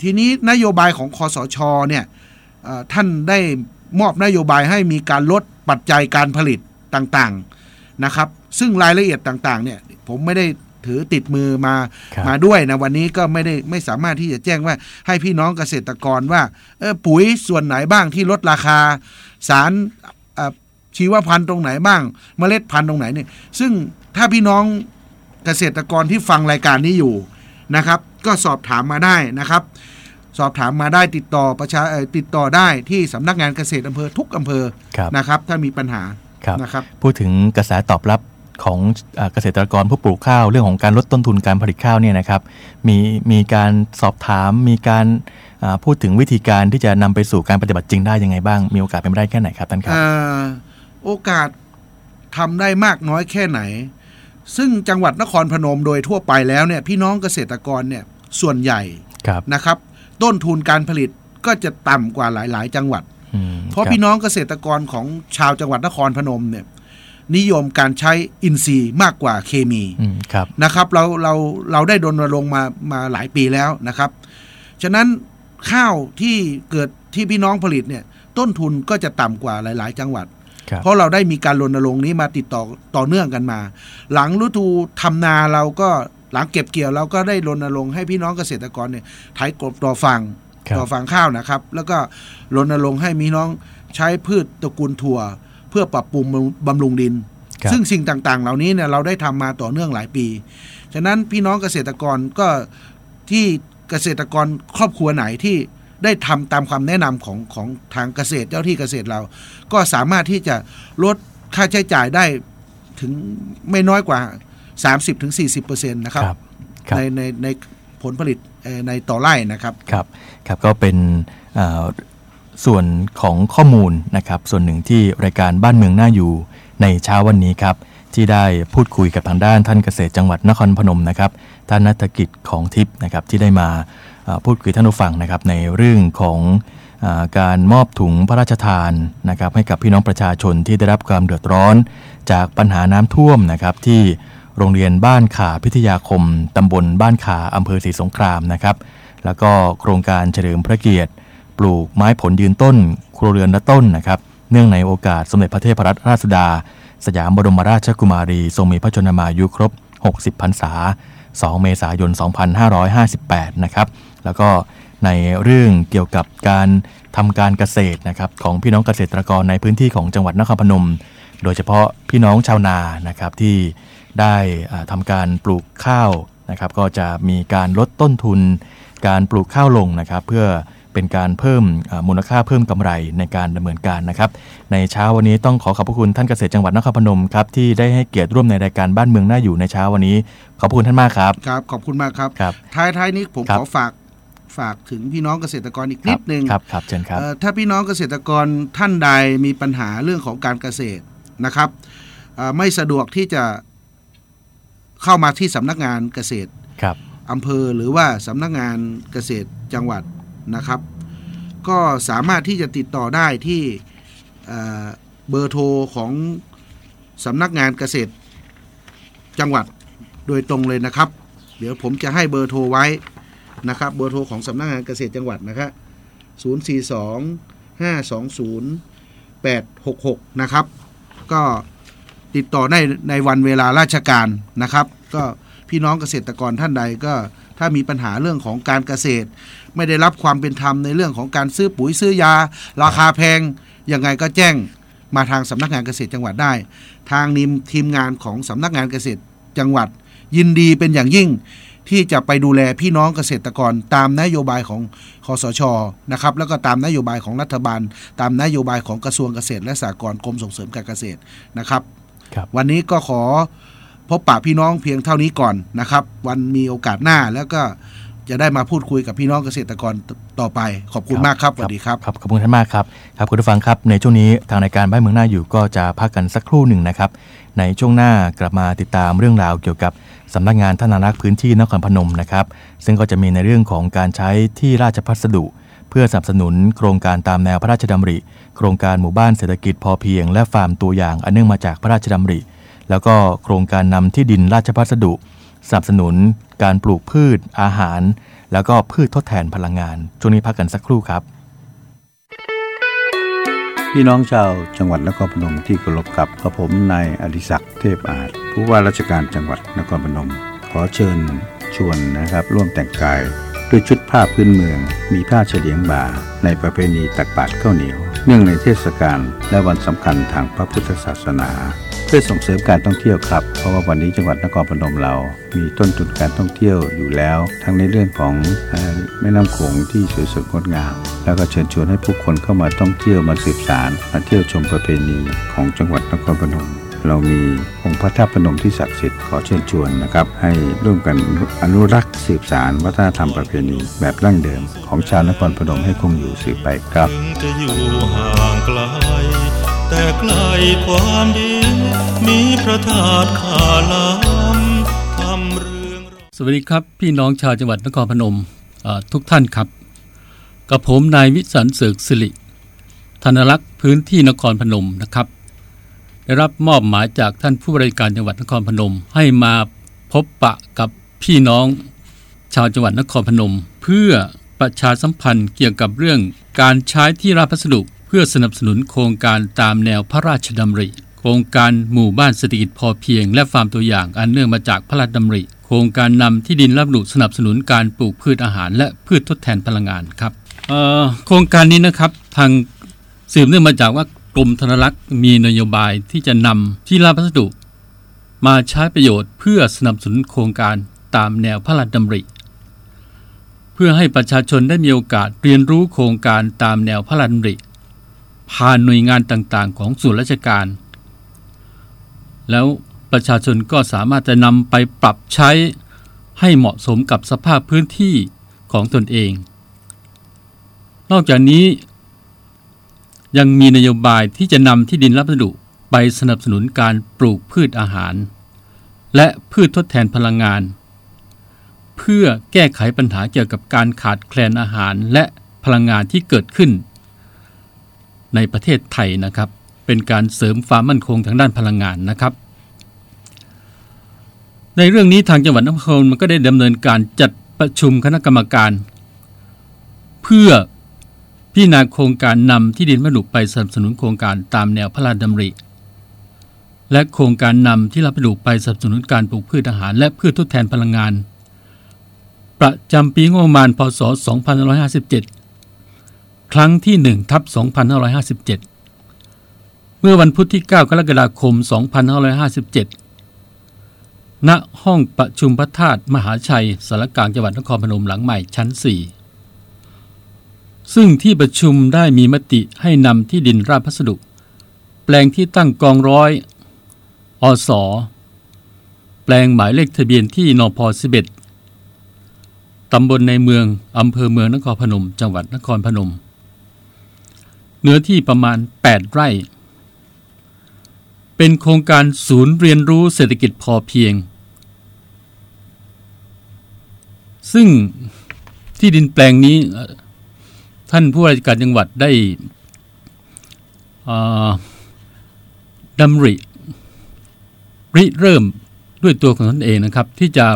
ทีนี้นโยบายของคอสชเนี่ยเอ่อท่านได้มอบนโยบายให้มีการลดปัจจัยการผลิตต่างๆนะครับ ซึ่งรายละเอียดต่างๆเนี่ยผมไม่ได้ถือติดมือมาครับมาด้วยนะวันนี้ก็ไม่ได้ไม่สามารถที่จะแจ้งว่าให้พี่น้องเกษตรกรว่าเออปุ๋ยส่วนไหนบ้างที่ลดราคา สารเอ่อ ชีวพันธุ์ตรงไหนบ้าง เมล็ดพันธุ์ตรงไหนเนี่ยซึ่งถ้าพี่น้องเกษตรกรที่ฟังรายการนี้อยู่นะครับ ก็สอบถามมาได้นะครับ สอบถามมาได้ติดต่อประชาเอ่อติดต่อได้ที่สำนักงานเกษตรอำเภอทุกอำเภอครับนะครับ ถ้ามีปัญหาครับนะครับพูดถึงกระแสตอบรับของเอ่อเกษตรกรผู้ปลูกข้าวเรื่องของการลดต้นทุนการผลิตข้าวเนี่ยนะครับ มีมีการสอบถามมีการอ่าพูดถึงวิธีการที่จะนำไปสู่การปฏิบัติจริงได้ยังไงบ้าง มีโอกาสเป็นไปได้แค่ไหนครับท่านครับเอ่อ โอกาสทำได้มากน้อยแค่ไหน ซึ่งจังหวัดนครพนมโดยทั่วไปแล้วเนี่ยพี่น้องเกษตรกรเนี่ยส่วนใหญ่ครับนะครับ ต้นทุนการผลิตก็จะต่ำกว่าหลาย ๆ จังหวัดอืมเพราะคบพี่น้องเกษตรกรของชาวจังหวัดนครพนมเนี่ยนิยมการใช้อินทรีย์มากกว่าเคมีอืมครับนะครับเราเราเราได้ดนรงค์มามาหลายปีแล้วนะครับ ฉะนั้นข้าวที่เกิดที่พี่น้องผลิตเนี่ยต้นทุนก็จะต่ำกว่าหลาย ๆ จังหวัดครับ เพราะเราได้มีการรณรงค์นี้มาติดต่อต่อเนื่องกันมา หลังฤดูทำนาเราก็หลังเก็บเกี่ยวเราก็ได้รณรงค์ให้พี่น้องเกษตรกรเนี่ยไถกบต่อฟังครับต่อฟังข้าวนะครับ แล้วก็รณรงค์ให้มีน้องใช้พืชตระกูลถั่ว เพื่อปรับปรุงบำรุงดินครับซึ่งสิ่งต่างๆ เหล่านี้เนี่ยเราได้ทำมาต่อเนื่องหลายปี ฉะนั้นพี่น้องเกษตรกรก็ที่เกษตรกรครอบครัวไหนที่ ได้ทำตามความแนะนำของของทางเกษตรเจ้าที่เกษตรเรา ก็สามารถที่จะลดค่าใช้จ่ายได้ถึงไม่น้อยกว่า 30-40%นะครับครับครับในในในผลผลิตเอ่อในต่อไร่นะครับครับครับก็เป็นอ่าส่วนของข้อมูลนะครับ ส่วนหนึ่งที่รายการบ้านเมืองน่าอยู่ในเช้าวันนี้ครับ ที่ได้พูดคุยกับทางด้านท่านเกษตรจังหวัดนครพนมนะครับท่านนัฐกิจของทิพย์นะครับที่ได้มาอ่า พูดคุยท่านผู้ฟังนะครับในเรื่องของอการมอบถุงพระราชทานนะครับให้กับพี่น้องประชาชนที่ได้รับความเดือดร้อน จากปัญหาน้ำท่วมนะครับที่โรงเรียนบ้านขาพิทยาคมตำบลบ้านขาอำเภอศรีสงครามนะครับ แล้วก็โครงการเฉลิมพระเกียรติ ปลูกไม้ผลยืนต้น ครัวเรือนละต้นนะครับ เนื่องในโอกาสสมเด็จพระเทพรัตนราชสุดา สยามบรมราชกุมารี ทรงมีพระชนมายุครบ 60 พรรษา 2 เมษายน 2558 นะครับ แล้วก็ในเรื่องเกี่ยวกับการทำการเกษตรนะครับของพี่น้องเกษตรกรในพื้นที่ของจังหวัดนครพนม โดยเฉพาะพี่น้องชาวนานะครับที่ได้อ่าทำการปลูกข้าวนะครับ ก็จะมีการลดต้นทุน การปลูกข้าวลงนะครับ เพื่อเป็นการเพิ่มอ่ามูลค่าเพิ่มกำไรในการดำเนินการนะครับ ในเช้าวันนี้ต้องขอขอบพระคุณท่านเกษตรจังหวัดนครพนมครับที่ได้ให้เกียรติร่วมในรายการบ้านเมืองน่าอยู่ในเช้าวันนี้ ขอบพระคุณท่านมากครับครับขอบคุณมากครับครับท้ายท้ายนี้ผมครับขอฝาก ฝากถึงพี่น้องเกษตรกรอีกนิดนึงครับครับเชิญครับเอ่อถ้าพี่น้องเกษตรกรท่านใดมีปัญหาเรื่องของการเกษตรนะครับเอ่อไม่สะดวกที่จะเข้ามาที่สำนักงานเกษตรครับอำเภอหรือว่าสำนักงานเกษตรจังหวัดนะครับ ก็สามารถที่จะติดต่อได้ที่เอ่อเบอร์โทรของสำนักงานเกษตรจังหวัดโดยตรงเลยนะครับ เดี๋ยวผมจะให้เบอร์โทรไว้ นะครับเบอร์โทรของสำนักงานเกษตรจังหวัดนะครับ042 520 866 นะครับ ก็ติดต่อได้ในวันเวลาราชการนะครับ ก็พี่น้องเกษตรกรท่านใดก็ถ้ามีปัญหาเรื่องของการเกษตร ไม่ได้รับความเป็นธรรมในเรื่องของการซื้อปุ๋ยซื้อยา ราคาแพงยังไงก็แจ้งมาทางสำนักงานเกษตรจังหวัดได้ ทางนิมทีมงานของสำนักงานเกษตรจังหวัด ยินดีเป็นอย่างยิ่ง ที่จะไปดูแลพี่น้องเกษตรกรตามนโยบายของคอสชนะครับแล้วก็ตามนโยบายของรัฐบาล ตามนโยบายของกระทรวงเกษตร และสหกรณ์กรมส่งเสริมการเกษตรนะครับครับวันนี้ก็ขอพบปะพี่น้องเพียงเท่านี้ก่อนนะครับ วันมีโอกาสหน้าแล้วก็จะได้มาพูดคุยกับพี่น้องเกษตรกรต่อไป ขอบคุณมากครับสวัสดีครับครับขอบคุณท่านมากครับครับคุณผู้ฟังครับในช่วงนี้ทางรายการบ้านเมืองน่าอยู่ก็จะพักกันสักครู่หนึ่งนะครับ ในช่วงหน้ากลับมาติดตามเรื่องราวเกี่ยวกับสำนักงานท่านารักษ์พื้นที่นครพนมนะครับ ซึ่งก็จะมีในเรื่องของการใช้ที่ราชพัสดุ เพื่อสนับสนุนโครงการตามแนวพระราชดำริ โครงการหมู่บ้านเศรษฐกิจพอเพียง และฟาร์มตัวอย่างอันเนื่องมาจากพระราชดำริ แล้วก็โครงการนำที่ดินราชพัสดุสนับสนุน การปลูกพืช อาหาร แล้วก็พืชทดแทนพลังงานช่วงนี้พักกันสักครู่ครับ พี่น้องชาวจังหวัดนครพนมที่เคารพครับกระผมนายอดิศักดิ์เทพอาจผู้ว่าราชการจังหวัดนครพนม ขอเชิญชวนนะครับ ร่วมแต่งกายด้วยชุดผ้าพื้นเมือง มีผ้าเฉลียงบ่า ในประเพณีตักบาตรข้าวเหนียว เนื่องในเทศกาลและวันสำคัญทางพระพุทธศาสนา พื่อส่งเสริมการท่องเที่ยวครับ เพราะว่าวันนี้จังหวัดนครพนมเรา มีต้นทุนการท่องเที่ยวอยู่แล้ว ทั้งในเรื่องของแม่น้ำโขงที่สวยสดงดงาม แล้วก็เชิญชวนให้ผู้คนเข้ามาท่องเที่ยวมาสืบสารมาเที่ยวชมประเพณีของจังหวัดนครพนมเรามีองค์พระธาตุพนมที่ศักดิ์สิทธิ์ขอเชิญชวนนะครับ ให้ร่วมกันอนุรักษ์สืบสารวัฒนธรรมประเพณีแบบดั้งเดิม ของชาวนครพนมให้คงอยู่สืบไปครับจะอยู่ห่างไกลแต่ใกลความดี มีพระธาตุขาลำทำเรื่องสวัสดีครับพี่น้องชาวจังหวัดนครพนมทุกท่านครับ กับผมนายวิสันเสกสิริธนรักษ์พื้นที่นครพนมนะครับ ได้รับมอบหมายจากท่านผู้บริการจังหวัดนครพนม ให้มาพบปะกับพี่น้องชาวจังหวัดนครพนม เพื่อประชาสัมพันธ์เกี่ยวกับเรื่องการใช้ที่ราพัสดุ เพื่อสนับสนุนโครงการตามแนวพระราชดำริ โครงการหมู่บ้านเศรษฐกิจพอเพียง และฟาร์มตัวอย่างอันเนื่องมาจากพระราชดำริ โครงการนำที่ดินรับหนุสนับสนุนการปลูกพืชอาหาร และพืชทดแทนพลังงานครับโครงการนี้นะครับทางสืบเนื่องมาจากว่ากรมธนรักษ์มีนโยบายที่จะนำที่ราบพัสดุ มาใช้ประโยชน์เพื่อสนับสนุนโครงการตามแนวพระราชดำริ เพื่อให้ประชาชนได้มีโอกาสเรียนรู้โครงการตามแนวพระราชดำริผ่านหน่วยงานต่างๆ ของส่วนราชการ แล้วประชาชนก็สามารถจะนำไปปรับใช้ให้เหมาะสมกับสภาพพื้นที่ของตนเอง นอกจากนี้ยังมีนโยบายที่จะนำที่ดินรับวัสดุไปสนับสนุนการปลูกพืชอาหาร และพืชทดแทนพลังงาน เพื่อแก้ไขปัญหาเกี่ยวกับการขาดแคลนอาหารและพลังงานที่เกิดขึ้น ในประเทศไทยนะครับ เป็นการเสริมความมั่นคงทางด้านพลังงานนะครับ ในเรื่องนี้ทางจังหวัดนครมันก็ได้ดำเนินการจัดประชุมคณะกรรมการ เพื่อพิจารณาโครงการนำที่ดินวัสดุไปสนับสนุนโครงการตามแนวพระราชดำริ และโครงการนำที่รับวัสดุไปสนับสนุนการปลูกพืชอาหาร และพืชทดแทนพลังงาน ประจำปีงบประมาณพศ 2557 ครั้งที่1ทับ2557 เมื่อวันพุธที่ 9 กรกฎาคม 2557 ณ ห้องประชุมพระธาตุมหาชัยสารกลางจังหวัดนครพนมหลังใหม่ชั้น 4 ซึ่งที่ประชุมได้มีมติให้นำที่ดินราบพัสดุ แปลงที่ตั้งกองร้อย อสอแปลงหมายเลขทะเบียนที่นพ 11 ตำบลในเมือง อำเภอเมืองนครพนม จังหวัดนครพนม เนื้อที่ประมาณ 8 ไร่ เป็นโครงการศูนย์เรียนรู้เศรษฐกิจพอเพียง ซึ่งที่ดินแปลงนี้ท่านผู้ราชการจังหวัดได้ดำริริเริ่มด้วยตัวของตนเองนะครับ ที่จะ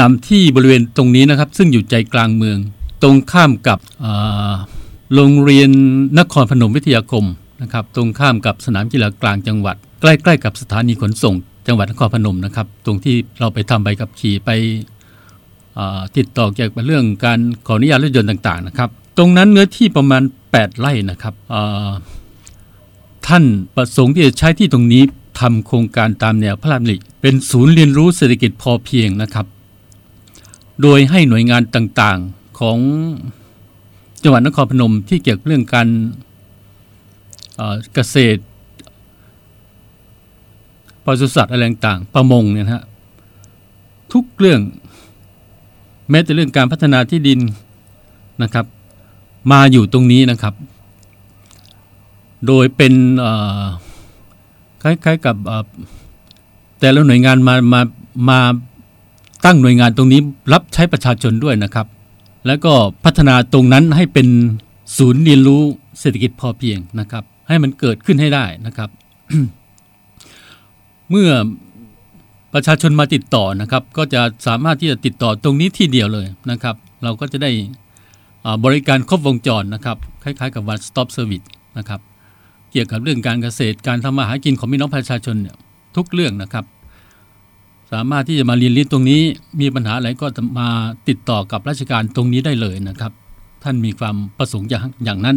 นำที่บริเวณตรงนี้นะครับ ซึ่งอยู่ใจกลางเมือง ตรงข้ามกับโรงเรียนนครพนมวิทยาคม นะครับตรงข้ามกับสนามกีฬากลางจังหวัด ใกล้ๆกับสถานีขนส่ง จังหวัดนครพนมนะครับ ตรงที่เราไปทำใบขับขี่ไปติดต่อเกี่ยวกับเรื่องการขออนุญาตรถยนต์ต่างๆนะครับ ตรงนั้นเนื้อที่ประมาณ 8 ไร่นะครับท่านประสงค์ที่จะใช้ที่ตรงนี้ทำโครงการตามแนวพระราชดำริเป็นศูนย์เรียนรู้เศรษฐกิจพอเพียงนะครับ โดยให้หน่วยงานต่างๆของจังหวัดนครพนมที่เกี่ยวกับเรื่องการ เกษตรปศุสัตว์อะไรต่างๆประมงเนี่ยนะฮะทุกเรื่องแม้แต่เรื่องการพัฒนาที่ดินนะครับ มาอยู่ตรงนี้นะครับ โดยเป็นคล้ายๆกับเอ่แต่ละหน่วยงานมามามาตั้งหน่วยงานตรงนี้รับใช้ประชาชนด้วยนะครับ แล้วก็พัฒนาตรงนั้นให้เป็นศูนย์เรียนรู้เศรษฐกิจพอเพียงนะครับ ให้มันเกิดขึ้นให้ได้นะครับ เมื่อประชาชนมาติดต่อนะครับ ก็จะสามารถที่จะติดต่อตรงนี้ที่เดียวเลยนะครับ เราก็จะได้บริการครบวงจรนะครับ คล้ายๆกับ one stop service นะครับ เกี่ยวกับเรื่องการเกษตรการทำมาหากินของพี่น้องประชาชนเนี่ยทุกเรื่องนะครับ สามารถที่จะมาเรียนรู้ตรงนี้มีปัญหาอะไรก็มาติดต่อกับราชการตรงนี้ได้เลยนะครับ ท่านมีความประสงค์อย่างอย่างนั้น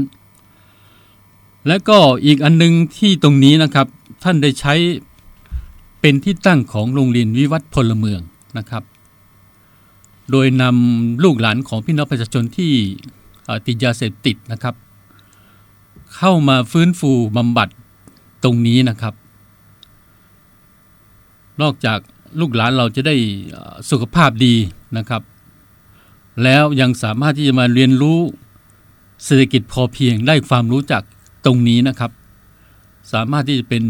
และก็อีกอันนึงที่ตรงนี้นะครับท่านได้ใช้เป็นที่ตั้งของโรงเรียนวิวัฒน์พลเมืองนะครับ โดยนำลูกหลานของพี่น้องประชาชนที่ติดยาเสพติดนะครับ เข้ามาฟื้นฟูบำบัดตรงนี้นะครับ นอกจากลูกหลานเราจะได้สุขภาพดีนะครับ แล้วยังสามารถที่จะมาเรียนรู้เศรษฐกิจพอเพียงได้ความรู้จาก ตรงนี้นะครับ สามารถที่จะเป็น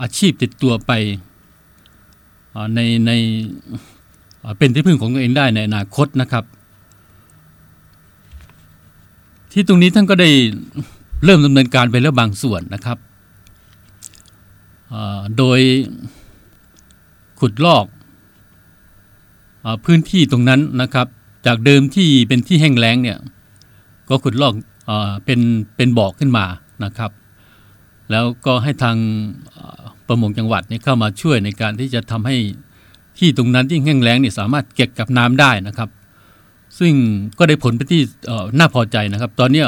อาชีพติดตัวไปในในเป็นที่พึ่งของตัวเองได้ในอนาคตนะครับ ที่ตรงนี้ท่านก็ได้เริ่มดำเนินการไปแล้วบางส่วนนะครับโดยขุดลอกอพื้นที่ตรงนั้นนะครับ จากเดิมที่เป็นที่แห้งแล้งเนี่ยก็ขุดลอกอเป็นเป็นบ่อขึ้นมา นะครับ แล้วก็ให้ทางประมงจังหวัดเนี่ยเข้ามาช่วยในการที่จะทำให้ที่ตรงนั้นที่แห้งแล้งเนี่ยสามารถเก็บกับน้ำได้นะครับ ซึ่งก็ได้ผลไปที่น่าพอใจนะครับ ตอนเนี้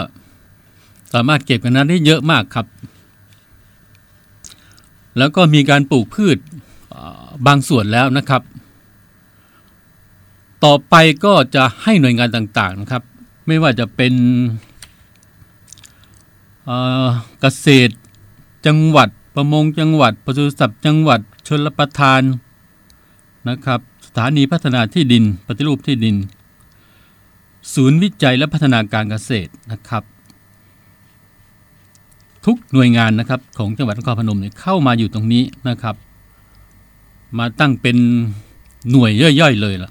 สามารถเก็บกับน้ำได้เยอะมากครับ แล้วก็มีการปลูกพืชบางส่วนแล้วนะครับ ต่อไปก็จะให้หน่วยงานต่างๆนะครับ ไม่ว่าจะเป็น เกษตรจังหวัดประมงจังหวัดปศุสัตว์จังหวัดชลประทานนะครับสถานีพัฒนาที่ดินปฏิรูปที่ดิน ศูนย์วิจัยและพัฒนาการเกษตรนะครับ ทุกหน่วยงานนะครับของจังหวัดนครพนมเนี่ยเข้ามาอยู่ตรงนี้นะครับ มาตั้งเป็นหน่วยย่อยๆเลยล่ะ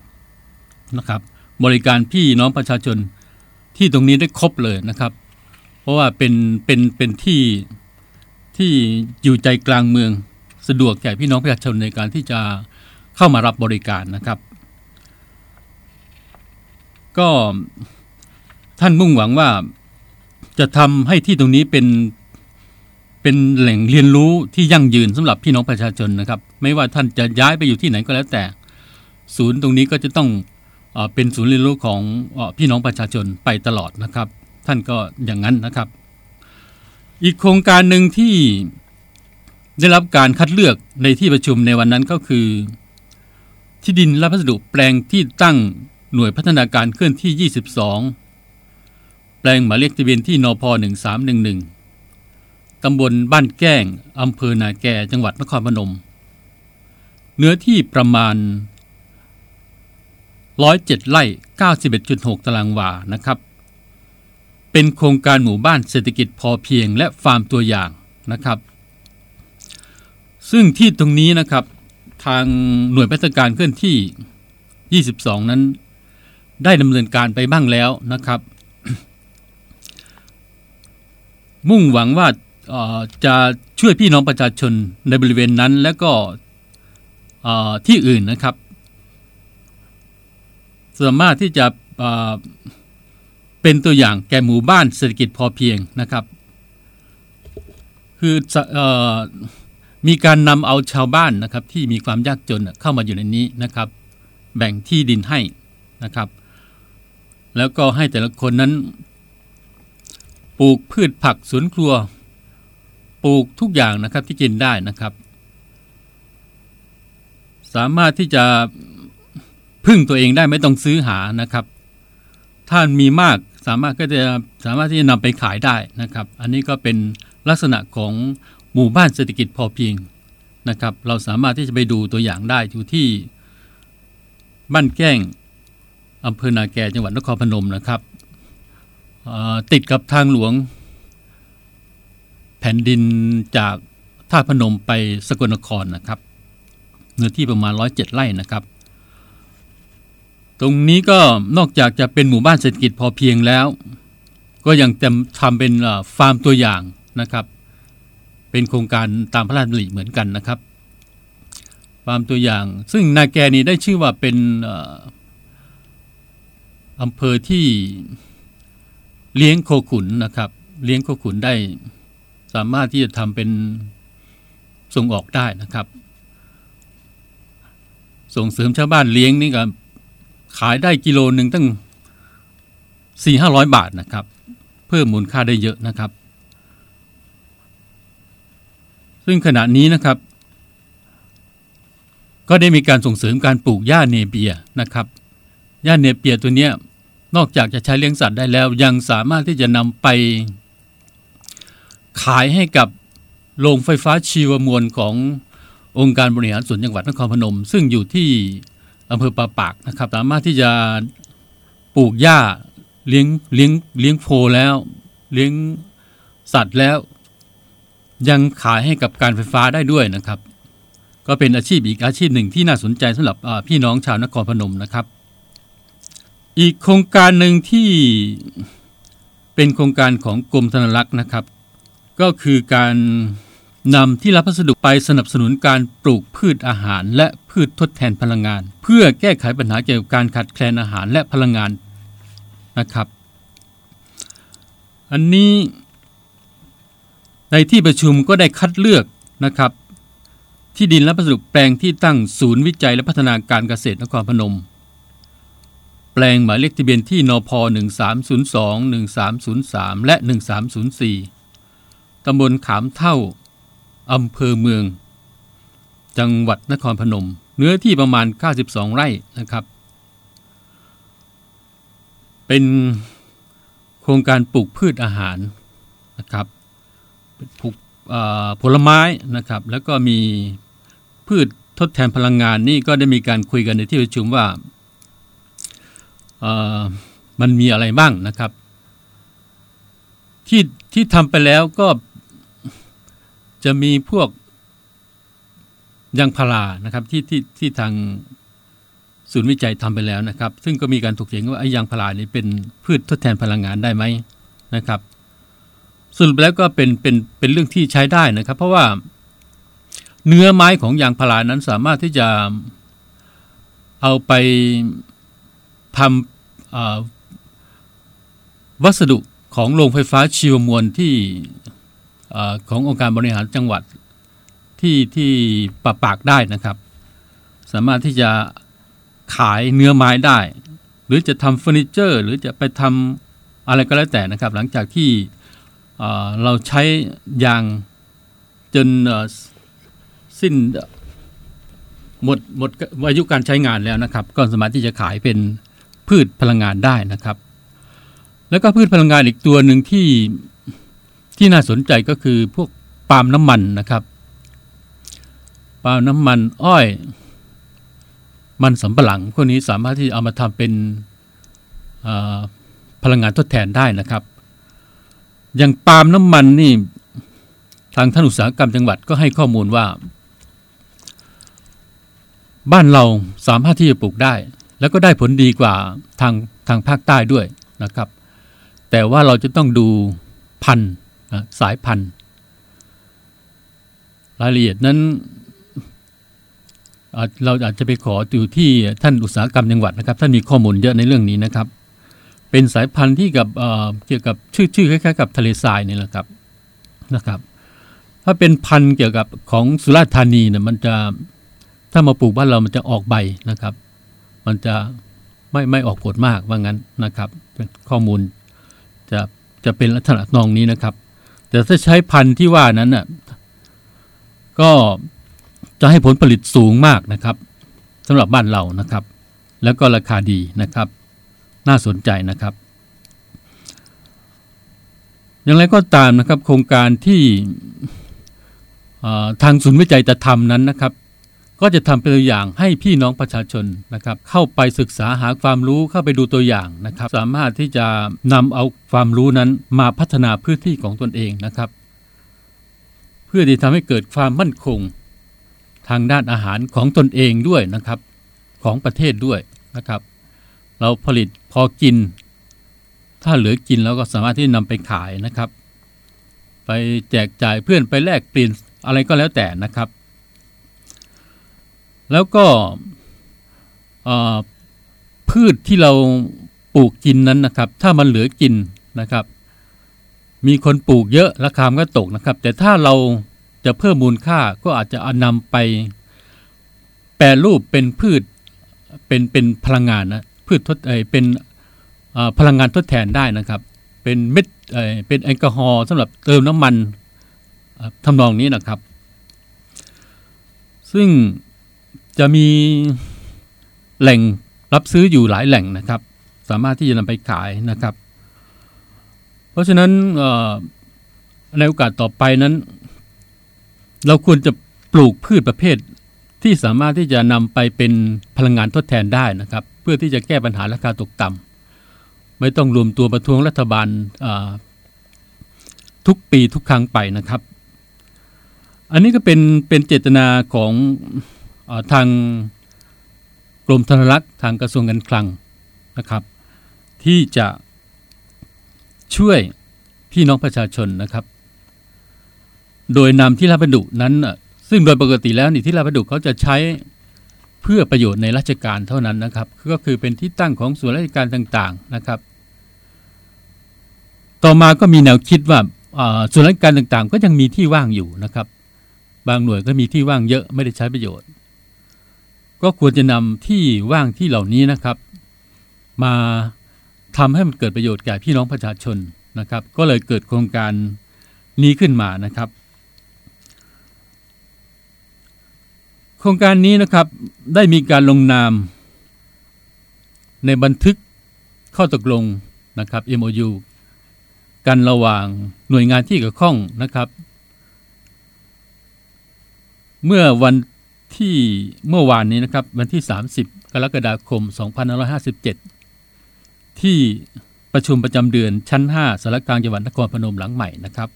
นะครับ บริการพี่น้องประชาชนที่ตรงนี้ได้ครบเลยนะครับ ราะว่าเป็นเป็นเป็นที่ที่อยู่ใจกลางเมืองสะดวกแก่พี่น้องประชาชนในการที่จะเข้ามารับบริการนะครับ ก็ท่านมุ่งหวังว่าจะทำให้ที่ตรงนี้เป็นเป็นแหล่งเรียนรู้ที่ยั่งยืนสำหรับพี่น้องประชาชนนะครับ ไม่ว่าท่านจะย้ายไปอยู่ที่ไหนก็แล้วแต่ ศูนย์ตรงนี้ก็จะต้องเป็นศูนย์เรียนรู้ของพี่น้องประชาชนไปตลอดนะครับ ท่านก็อย่างนั้นนะครับ อีกโครงการหนึ่งที่ได้รับการคัดเลือกในที่ประชุมในวันนั้นก็คือ ที่ดินและพัสดุแปลงที่ตั้งหน่วยพัฒนาการเคลื่อนที่ 22 แปลงหมายเลขทะเบียนที่นพ1311 ตำบลบ้านแก้ง อำเภอนาแกจังหวัดนครพนม เนื้อที่ประมาณ 107 ไร่ 91.6 ตารางวานะครับ เป็นโครงการหมู่บ้านเศรษฐกิจพอเพียง และฟาร์มตัวอย่างนะครับ ซึ่งที่ตรงนี้นะครับทางหน่วยพัฒนาการเคลื่อนที่ 22 นั้น ได้ดำเนินการไปบ้างแล้วนะครับ มุ่งหวังว่าจะช่วยพี่น้องประชาชนในบริเวณนั้นและก็ที่อื่นนะครับ สามารถที่จะ เป็นตัวอย่างแก่หมู่บ้านเศรษฐกิจพอเพียงนะครับ คือออมีการนำเอาชาวบ้านนะครับที่มีความยากจนเข้ามาอยู่ในนี้นะครับ แบ่งที่ดินให้นะครับ แล้วก็ให้แต่ละคนนั้น ปลูกพืชผักสวนครัว ปลูกทุกอย่างนะครับที่กินได้นะครับ สามารถที่จะพึ่งตัวเองได้ไม่ต้องซื้อหานะครับถ้านมีมาก สามารถก็จะสามารถที่จะนำไปขายได้นะครับ อันนี้ก็เป็นลักษณะของหมู่บ้านเศรษฐกิจพอเพียงนะครับ เราสามารถที่จะไปดูตัวอย่างได้อยู่ที่บ้านแก้งอำเภอนาแกจังหวัดนครพนมนะครับติดกับทางหลวง แผ่นดินจากท่าพนมไปสกลนครนะครับเนื้อที่ประมาณ 107 ไร่นะครับ ตรงนี้ก็นอกจากจะเป็นหมู่บ้านเศรษฐกิจพอเพียงแล้ว ก็ยังจะทำเป็นฟาร์มตัวอย่างนะครับ เป็นโครงการตามพระราชดำริเหมือนกันนะครับ ฟาร์มตัวอย่าง ซึ่งนาแกนี้ได้ชื่อว่าเป็นเอ่ออำเภอที่เลี้ยงโคขุนนะครับ เลี้ยงโคขุนได้สามารถที่จะทำเป็นส่งออกได้นะครับ ส่งเสริมชาวบ้านเลี้ยงนี่ก็ ขายได้กิโลหนึ่งตั้งสี่ห้าร้อยบาทนะครับ เพิ่มมูลค่าได้เยอะนะครับ ซึ่งขณะนี้นะครับ ก็ได้มีการส่งเสริมการปลูกหญ้าเนเปียนะครับหญ้าเนเปียตัวเนี้ยนอกจากจะใช้เลี้ยงสัตว์ได้แล้วยังสามารถที่จะนำไป ขายให้กับโรงไฟฟ้าชีวมวลขององค์การบริหารส่วนจังหวัดนครพนม ซึ่งอยู่ที่ อำเภอปาปากนะครับสามารถที่จะปลูกหญ้าเลี้ยงเลี้ยงเลี้ยงโคแล้ว เลี้ยงสัตว์แล้ว ยังขายให้กับการไฟฟ้าได้ด้วยนะครับ ก็เป็นอาชีพอีกอาชีพหนึ่งที่น่าสนใจสำหรับพี่น้องชาวนครพนมนะครับ อีกโครงการหนึ่งที่เป็นโครงการของกรมธนรักษ์นะครับ ก็คือการ นำที่รับพัสดุไปสนับสนุนการปลูกพืชอาหาร และพืชทดแทนพลังงาน เพื่อแก้ไขปัญหาเกี่ยวกับการขาดแคลนอาหารและพลังงานนะครับ อันนี้ในที่ประชุมก็ได้คัดเลือกนะครับ ที่ดินและพัสดุแปลงที่ตั้งศูนย์วิจัยและพัฒนาการเกษตรนครพนม แปลงหมายเลขทะเบียนที่นพ1302 1303 และ 1304ตำบลขามเท่า อำเภอเมือง จังหวัดนครพนม เนื้อที่ประมาณ 92 ไร่นะครับ เป็นโครงการปลูกพืชอาหารนะครับปลูกผลไม้นะครับ แล้วก็มีพืชทดแทนพลังงานนี่ก็ได้มีการคุยกันในที่ประชุมว่ามันมีอะไรบ้างนะครับ ที่ที่ทำไปแล้วก็ จะมีพวกยางพารานะครับที่ที่ที่ทางศูนย์วิจัยทำไปแล้วนะครับ ซึ่งก็มีการถกเถียงว่าไอ้ยางพารานี้เป็นพืชทดแทนพลังงานได้ไหมนะครับสรุปแล้วก็เป็นเป็นเป็นเรื่องที่ใช้ได้นะครับ เพราะว่าเนื้อไม้ของยางพารานั้นสามารถที่จะเอาไปทำวัสดุของโรงไฟฟ้าชีวมวลที่ ขององค์การบริหารจังหวัดที่ที่ปะปากได้นะครับ สามารถที่จะขายเนื้อไม้ได้ หรือจะทำเฟอร์นิเจอร์ หรือจะไปทำอะไรก็แล้วแต่นะครับ หลังจากที่เราใช้ยางจนสิ้นหมดหมดอายุการใช้งานแล้วนะครับ ก็สามารถที่จะขายเป็นพืชพลังงานได้นะครับ แล้วก็พืชพลังงานอีกตัวหนึ่งที่ ที่น่าสนใจก็คือพวกปาล์มน้ำมันนะครับ ปาล์มน้ำมันอ้อย มันสำปะหลัง พวกนี้สามารถที่เอามาทำเป็นพลังงานทดแทนได้นะครับ อย่างปาล์มน้ำมันนี่ทางท่านอุตสาหกรรมจังหวัดก็ให้ข้อมูลว่า บ้านเราสามารถที่จะปลูกได้ แล้วก็ได้ผลดีกว่าทางทางภาคใต้ด้วยนะครับ แต่ว่าเราจะต้องดูพันธุ์ สายพันธุ์ รายละเอียดนั้น เราอาจจะไปขออยู่ที่ท่านอุตสาหกรรมจังหวัดนะครับ ท่านมีข้อมูลเยอะในเรื่องนี้นะครับ เป็นสายพันธุ์ที่กับเกี่ยวกับชื่อชื่อคล้ายๆกับทะเลทรายนี่แหละครับนะครับ ถ้าเป็นพันธุ์เกี่ยวกับของสุราษฎร์ธานีเนี่ยมันจะถ้ามาปลูกบ้านเรามันจะออกใบนะครับ มันจะไม่ไม่ออกผลมากว่างั้นนะครับ ข้อมูลจะจะเป็นลักษณะนองนี้นะครับ แต่ถ้าใช้พันธุ์ที่ว่านั้นน่ะก็จะให้ผลผลิตสูงมากนะครับสำหรับบ้านเรานะครับ แล้วก็ราคาดีนะครับ น่าสนใจนะครับ อย่างไรก็ตามนะครับ โครงการที่ทางศูนย์วิจัยจะทำนั้นนะครับ ก็จะทำเป็นตัวอย่างให้พี่น้องประชาชนนะครับเข้าไปศึกษาหาความรู้เข้าไปดูตัวอย่างนะครับ สามารถที่จะนำเอาความรู้นั้นมาพัฒนาพื้นที่ของตนเองนะครับ เพื่อที่ทำให้เกิดความมั่นคง ทางด้านอาหารของตนเองด้วยนะครับของประเทศด้วยนะครับ เราผลิตพอกิน ถ้าเหลือกินเราก็สามารถที่นำไปขายนะครับ ไปแจกจ่ายเพื่อนไปแลกเปลี่ยนอะไรก็แล้วแต่นะครับ แล้วก็พืชที่เราปลูกกินนั้นนะครับ ถ้ามันเหลือกินนะครับ มีคนปลูกเยอะราคามก็ตกนะครับ แต่ถ้าเราจะเพิ่มมูลค่าก็อาจจะนำไปแปรรูปเป็นพืชเป็นเป็นพลังงานนะพืชทดเอเป็นพลังงานทดแทนได้นะครับ เป็นเม็ดเอเป็นแอลกอฮอล์สำหรับเติมน้ำมันทำนองนี้นะครับ ซึ่ง จะมีแหล่งรับซื้ออยู่หลายแหล่งนะครับ สามารถที่จะนำไปขายนะครับ เพราะฉะนั้นในโอกาสต่อไปนั้น เราควรจะปลูกพืชประเภทที่สามารถที่จะนำไปเป็นพลังงานทดแทนได้นะครับ เพื่อที่จะแก้ปัญหาราคาตกต่ำไม่ต้องรวมตัวประท้วงรัฐบาลทุกปีทุกครั้งไปนะครับ อันนี้ก็เป็นเป็นเจตนาของ ทางกรมธนรักษ์ทางกระทรวงการคลังนะครับ ที่จะช่วยพี่น้องประชาชนนะครับ โดยนำที่ราบดุนั้น ซึ่งโดยปกติแล้วนี่ที่ราบดุเขาจะใช้เพื่อประโยชน์ในราชการเท่านั้นนะครับ ก็คือเป็นที่ตั้งของส่วนราชการต่างๆนะครับ ต่อมาก็มีแนวคิดว่าส่วนราชการต่างๆ ก็ยังมีที่ว่างอยู่นะครับ บางหน่วยก็มีที่ว่างเยอะไม่ได้ใช้ประโยชน์ ก็ควรจะนำที่ว่างที่เหล่านี้นะครับ มาทำให้มันเกิดประโยชน์แก่พี่น้องประชาชนนะครับ ก็เลยเกิดโครงการนี้ขึ้นมานะครับ โครงการนี้นะครับได้มีการลงนาม ในบันทึกข้อตกลงนะครับ MOU กันระหว่างหน่วยงานที่เกี่ยวข้องนะครับ เมื่อวัน ที่เมื่อวานนี้นะครับวันที่ 30 กรกฎาคม 2557 ที่ประชุมประจำเดือนชั้น 5สารกลางจังหวัดนครพนมหลังใหม่นะครับ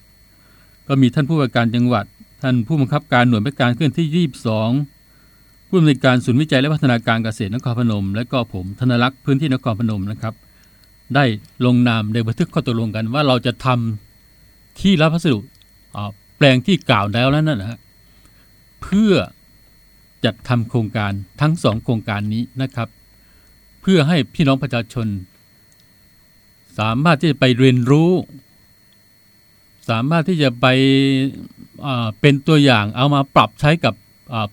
ก็มีท่านผู้ว่าการจังหวัด ท่านผู้บังคับการหน่วยบริการเคลื่อนที่ 22 ผู้อำนวยการศูนย์วิจัยและพัฒนาการเกษตรนครพนม และก็ผมธนลักษ์พื้นที่นครพนมนะครับ ได้ลงนามในบันทึกข้อตกลงกันว่าเราจะทำที่รับพัสดุแปลงที่กล่าวแล้วนั้นนะฮะเพื่อ จัดทำโครงการทั้งสองโครงการนี้นะครับ เพื่อให้พี่น้องประชาชน สามารถที่จะไปเรียนรู้ สามารถที่จะไปเป็นตัวอย่างเอามาปรับใช้กับ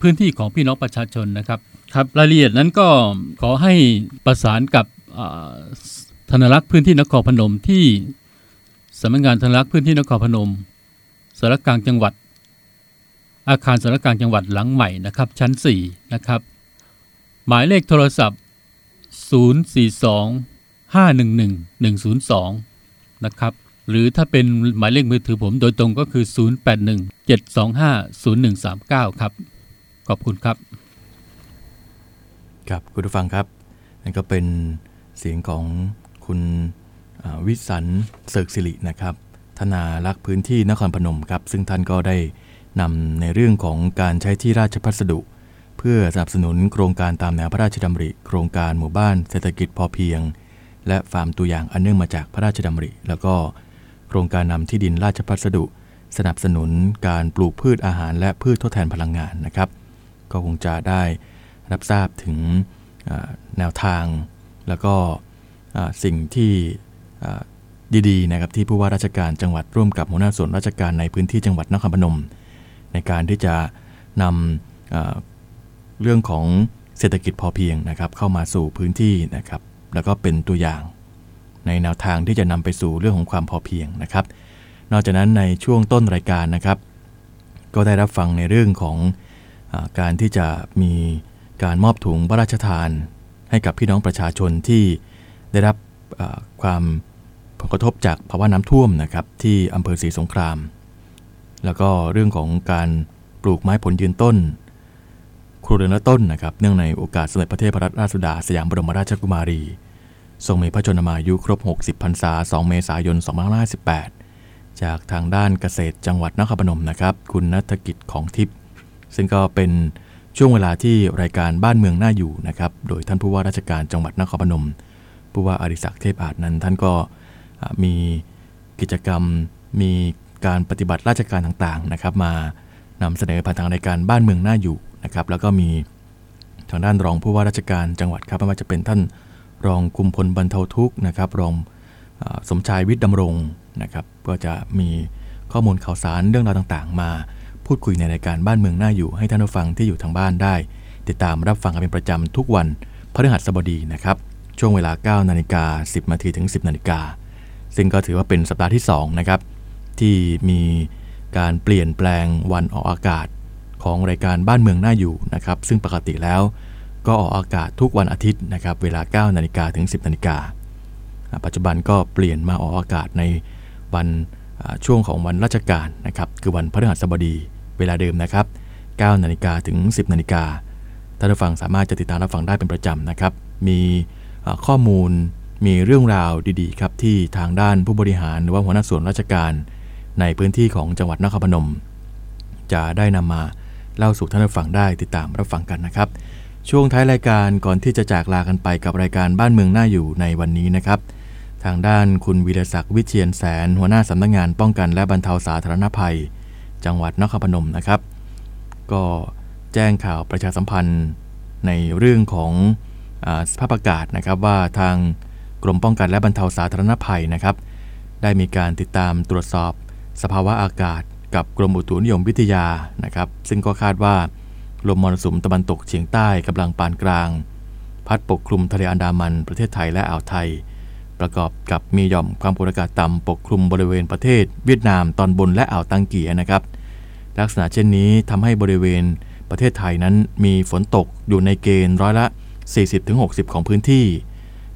พื้นที่ของพี่น้องประชาชนนะครับครับรายละเอียดนั้นก็ขอให้ประสานกับธนรักษ์พื้นที่นครพนมที่สำนักงานธนรักษ์พื้นที่นครพนมสารกลางจังหวัด อาคารสารกลางจังหวัดหลังใหม่นะครับชั้น 4 นะครับ หมายเลขโทรศัพท์ 042 511 102 นะครับ หรือถ้าเป็นหมายเลขมือถือผมโดยตรงก็คือ 081 725 0139 ครับ ขอบคุณครับ ครับคุณผู้ฟังครับ นั่นก็เป็นเสียงของคุณวิสันเสกสิรินะครับ ธนารักพื้นที่นครพนมครับ ซึ่งท่านก็ได้ นำในเรื่องของการใช้ที่ราชพัสดุ เพื่อสนับสนุนโครงการตามแนวพระราชดำริ โครงการหมู่บ้านเศรษฐกิจพอเพียง และฟาร์มตัวอย่างอันเนื่องมาจากพระราชดำริ แล้วก็โครงการนำที่ดินราชพัสดุ สนับสนุนการปลูกพืชอาหารและพืชทดแทนพลังงานนะครับ ก็คงจะได้รับทราบถึงแนวทาง แล้วก็สิ่งที่ดีๆนะครับที่ผู้ว่าราชการจังหวัดร่วมกับหัวหน้าส่วนราชการในพื้นที่จังหวัดนครพนม ในการที่จะนำเรื่องของเศรษฐกิจพอเพียงนะครับเข้ามาสู่พื้นที่นะครับ แล้วก็เป็นตัวอย่างในแนวทางที่จะนำไปสู่เรื่องของความพอเพียงนะครับ นอกจากนั้นในช่วงต้นรายการนะครับ ก็ได้รับฟังในเรื่องของอการที่จะมีการมอบถุงพระราชทาน ให้กับพี่น้องประชาชนที่ได้รับความผลกระทบจากภาวะน้ำท่วมนะครับที่อำเภอศรีสงคราม แล้วก็เรื่องของการปลูกไม้ผลยืนต้น ครูเรือนละต้นนะครับ เนื่องในโอกาสสมเด็จพระเทพรัตนราชสุดาสยามบรมราชกุมารี ทรงมีพระชนมายุครบ 60พรรษา 2 เมษายน 2558 จากทางด้านเกษตรจังหวัดนครพนมนะครับ คุณนัฐกิจของทิพย์ ซึ่งก็เป็นช่วงเวลาที่รายการบ้านเมืองน่าอยู่นะครับ โดยท่านผู้ว่าราชการจังหวัดนครพนมผู้ว่าอริศักดิ์เทพอาจนั้นท่านก็มีกิจกรรม มี การปฏิบัติราชการต่างๆนะครับ มานำเสนอผ่านทางรายการบ้านเมืองน่าอยู่นะครับ แล้วก็มีทางด้านรองผู้ว่าราชการจังหวัดครับไม่ว่าจะเป็นท่านรองคุมพลบรรเทาทุกข์นะครับรองสมชายวิทย์ดำรงนะครับ ก็จะมีข้อมูลข่าวสารเรื่องราวต่างๆ มาพูดคุยในรายการบ้านเมืองน่าอยู่ ให้ท่านผู้ฟังที่อยู่ทางบ้านได้ ติดตามรับฟังกันเป็นประจำทุกวันพฤหัสบดีนะครับ ช่วงเวลา9นาฬิกา10นาทีถึง 10นาฬิกาซึ่งก็ถือว่าเป็นสัปดาห์ที่2นะครับ ที่มีการเปลี่ยนแปลงวันออกอากาศของรายการบ้านเมืองน่าอยู่นะครับ ซึ่งปกติแล้วก็ออกอากาศทุกวันอาทิตย์นะครับ เวลา 9 นาฬิกาถึง 10 นาฬิกา ปัจจุบันก็เปลี่ยนมาออกอากาศในวันช่วงของวันราชการนะครับ คือวันพฤหัสบดีเวลาเดิมนะครับ 9 นาฬิกาถึง 10 นาฬิกา ท่านผู้ฟังสามารถจะติดตามรับฟังได้เป็นประจำนะครับ มีข้อมูล มีเรื่องราวดีๆครับที่ทางด้านผู้บริหารหรือว่าหัวหน้าส่วนราชการ ในพื้นที่ของจังหวัดนครพนม จะได้นำมาเล่าสู่ท่านผู้ฟังได้ติดตามรับฟังกันนะครับ ช่วงท้ายรายการก่อนที่จะจากลากันไปกับรายการบ้านเมืองน่าอยู่ในวันนี้นะครับ ทางด้านคุณวีรศักดิ์วิเชียนแสน หัวหน้าสำนักงงานป้องกันและบรรเทาสาธารณภัย จังหวัดนครพนมนะครับ ก็แจ้งข่าวประชาสัมพันธ์ในเรื่องของอสภาพอากาศนะครับว่าทางกรมป้องกันและบรรเทาสาธารณภัยนะครับ ได้มีการติดตามตรวจสอบ สภาวะอากาศกับกรมอุตุนิยมวิทยานะครับ ซึ่งก็คาดว่าลมมรสุมตะวันตกเฉียงใต้กำลังปานกลาง พัดปกคลุมทะเลอันดามันประเทศไทยและอ่าวไทย ประกอบกับมีหย่อมความกดอากาศต่ำปกคลุมบริเวณประเทศ เวียดนามตอนบนและอ่าวตังเกียนะครับ ลักษณะเช่นนี้ทำให้บริเวณประเทศไทยนั้นมีฝนตกอยู่ในเกณฑ์ร้อยละ 40-60 ของพื้นที่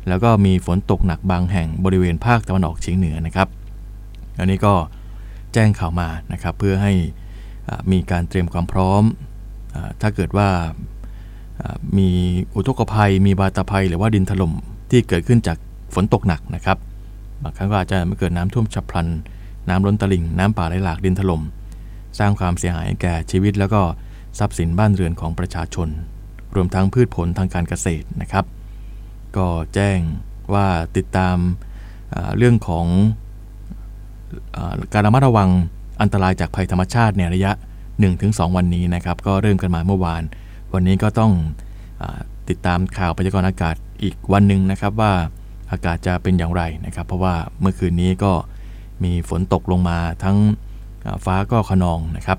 แล้วก็มีฝนตกหนักบางแห่งบริเวณภาคตะวันออกเฉียงเหนือนะครับ อันนี้ก็ แจ้งข่าวมานะครับเพื่อให้มีการเตรียมความพร้อม ถ้าเกิดว่ามีอุทกภัย มีบาตภัย หรือว่าดินถล่มที่เกิดขึ้นจากฝนตกหนักนะครับ บางครั้งก็อาจจะไม่เกิดน้ำท่วมฉับพลัน น้ำล้นตลิ่ง น้ำป่าไหลหลากดินถล่มสร้างความเสียหายแก่ชีวิต แล้วก็ทรัพย์สินบ้านเรือนของประชาชน รวมทั้งพืชผลทางการเกษตรนะครับ ก็แจ้งว่าติดตามเรื่องของ การระมัดระวังอันตรายจากภัยธรรมชาติในระยะ 1-2 วันนี้นะครับ ก็เริ่มกันมาเมื่อวาน วันนี้ก็ต้องอติดตามข่าวพยากรณ์อากาศอีกวันหนึ่งนะครับว่าอากาศจะเป็นอย่างไรนะครับ เพราะว่าเมื่อคืนนี้ก็มีฝนตกลงมาทั้งฟ้าก็ขนองนะครับ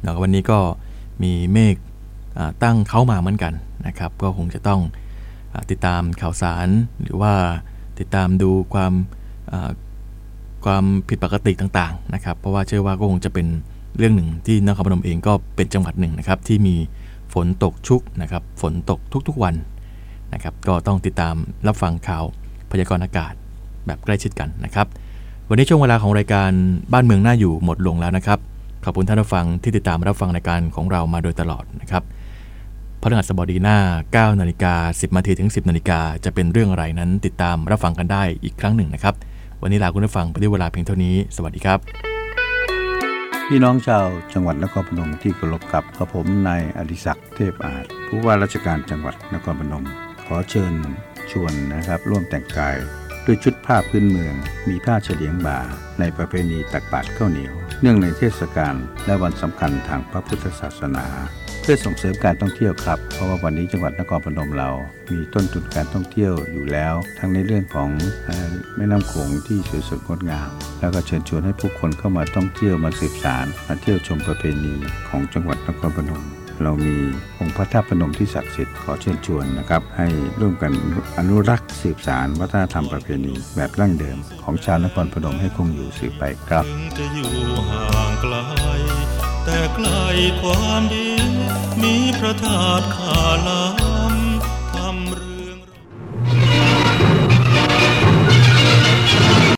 แล้ววันนี้ก็มีเมฆตั้งเข้ามาเหมือนกันนะครับ ก็คงจะต้องอติดตามข่าวสารหรือว่าติดตามดูความ ความผิดปกติต่างๆนะครับเพราะว่าเชื่อว่าก็คงจะเป็นเรื่องหนึ่งที่นครพนมเองก็เป็นจังหวัดหนึ่งนะครับที่มีฝนตกชุกนะครับฝนตกทุกๆวันนะครับก็ต้องติดตามรับฟังข่าวพยากรณ์อากาศแบบใกล้ชิดกันนะครับวันนี้ช่วงเวลาของรายการบ้านเมืองน่าอยู่หมดลงแล้วนะครับขอบคุณท่านผู้ฟังที่ติดตามรับฟังรายการของเรามาโดยตลอดนะครับพฤหัสบดีหน้า 9 นาฬิกา 10นาทีถึง 10 นาฬิกาจะเป็นเรื่องอะไรนั้นติดตามรับฟังกันได้อีกครั้งหนึ่งนะครับ วันนี้ลาคุณผู้ฟังไปด้วยเวลาเพียงเท่านี้ สวัสดีครับ พี่น้องชาวจังหวัดนครพนมที่เคารพครับกับผมนายอดิศักดิ์เทพอาจผู้ว่าราชการจังหวัดนครพนม ขอเชิญชวนนะครับ ร่วมแต่งกายด้วยชุดผ้าพื้นเมือง มีผ้าเฉลียงบ่า ในประเพณีตักบาตรข้าวเหนียว เนื่องในเทศกาลและวันสำคัญทางพระพุทธศาสนา เพื่อส่งเสริมการท่องเที่ยวครับ เพราะว่าวันนี้จังหวัดนครพนมเรา มีต้นทุนการท่องเที่ยวอยู่แล้ว ทั้งในเรื่องของแม่น้ำโขงที่สวยสดงดงาม แล้วก็เชิญชวนให้ผู้คนเข้ามาท่องเที่ยวมาสืบสารมาเที่ยวชมประเพณีของจังหวัดนครพนมเรามีองค์พระธาตุพนมที่ศักดิ์สิทธิ์ขอเชิญชวนนะครับ ให้ร่วมกันอนุรักษ์สืบสารวัฒนธรรมประเพณี แบบดั้งเดิม ของชาวนครพนมให้คงอยู่สืบไปครับจะอยู่ห่างไกลแต่ไกลความดี มีพระธาตุขาลา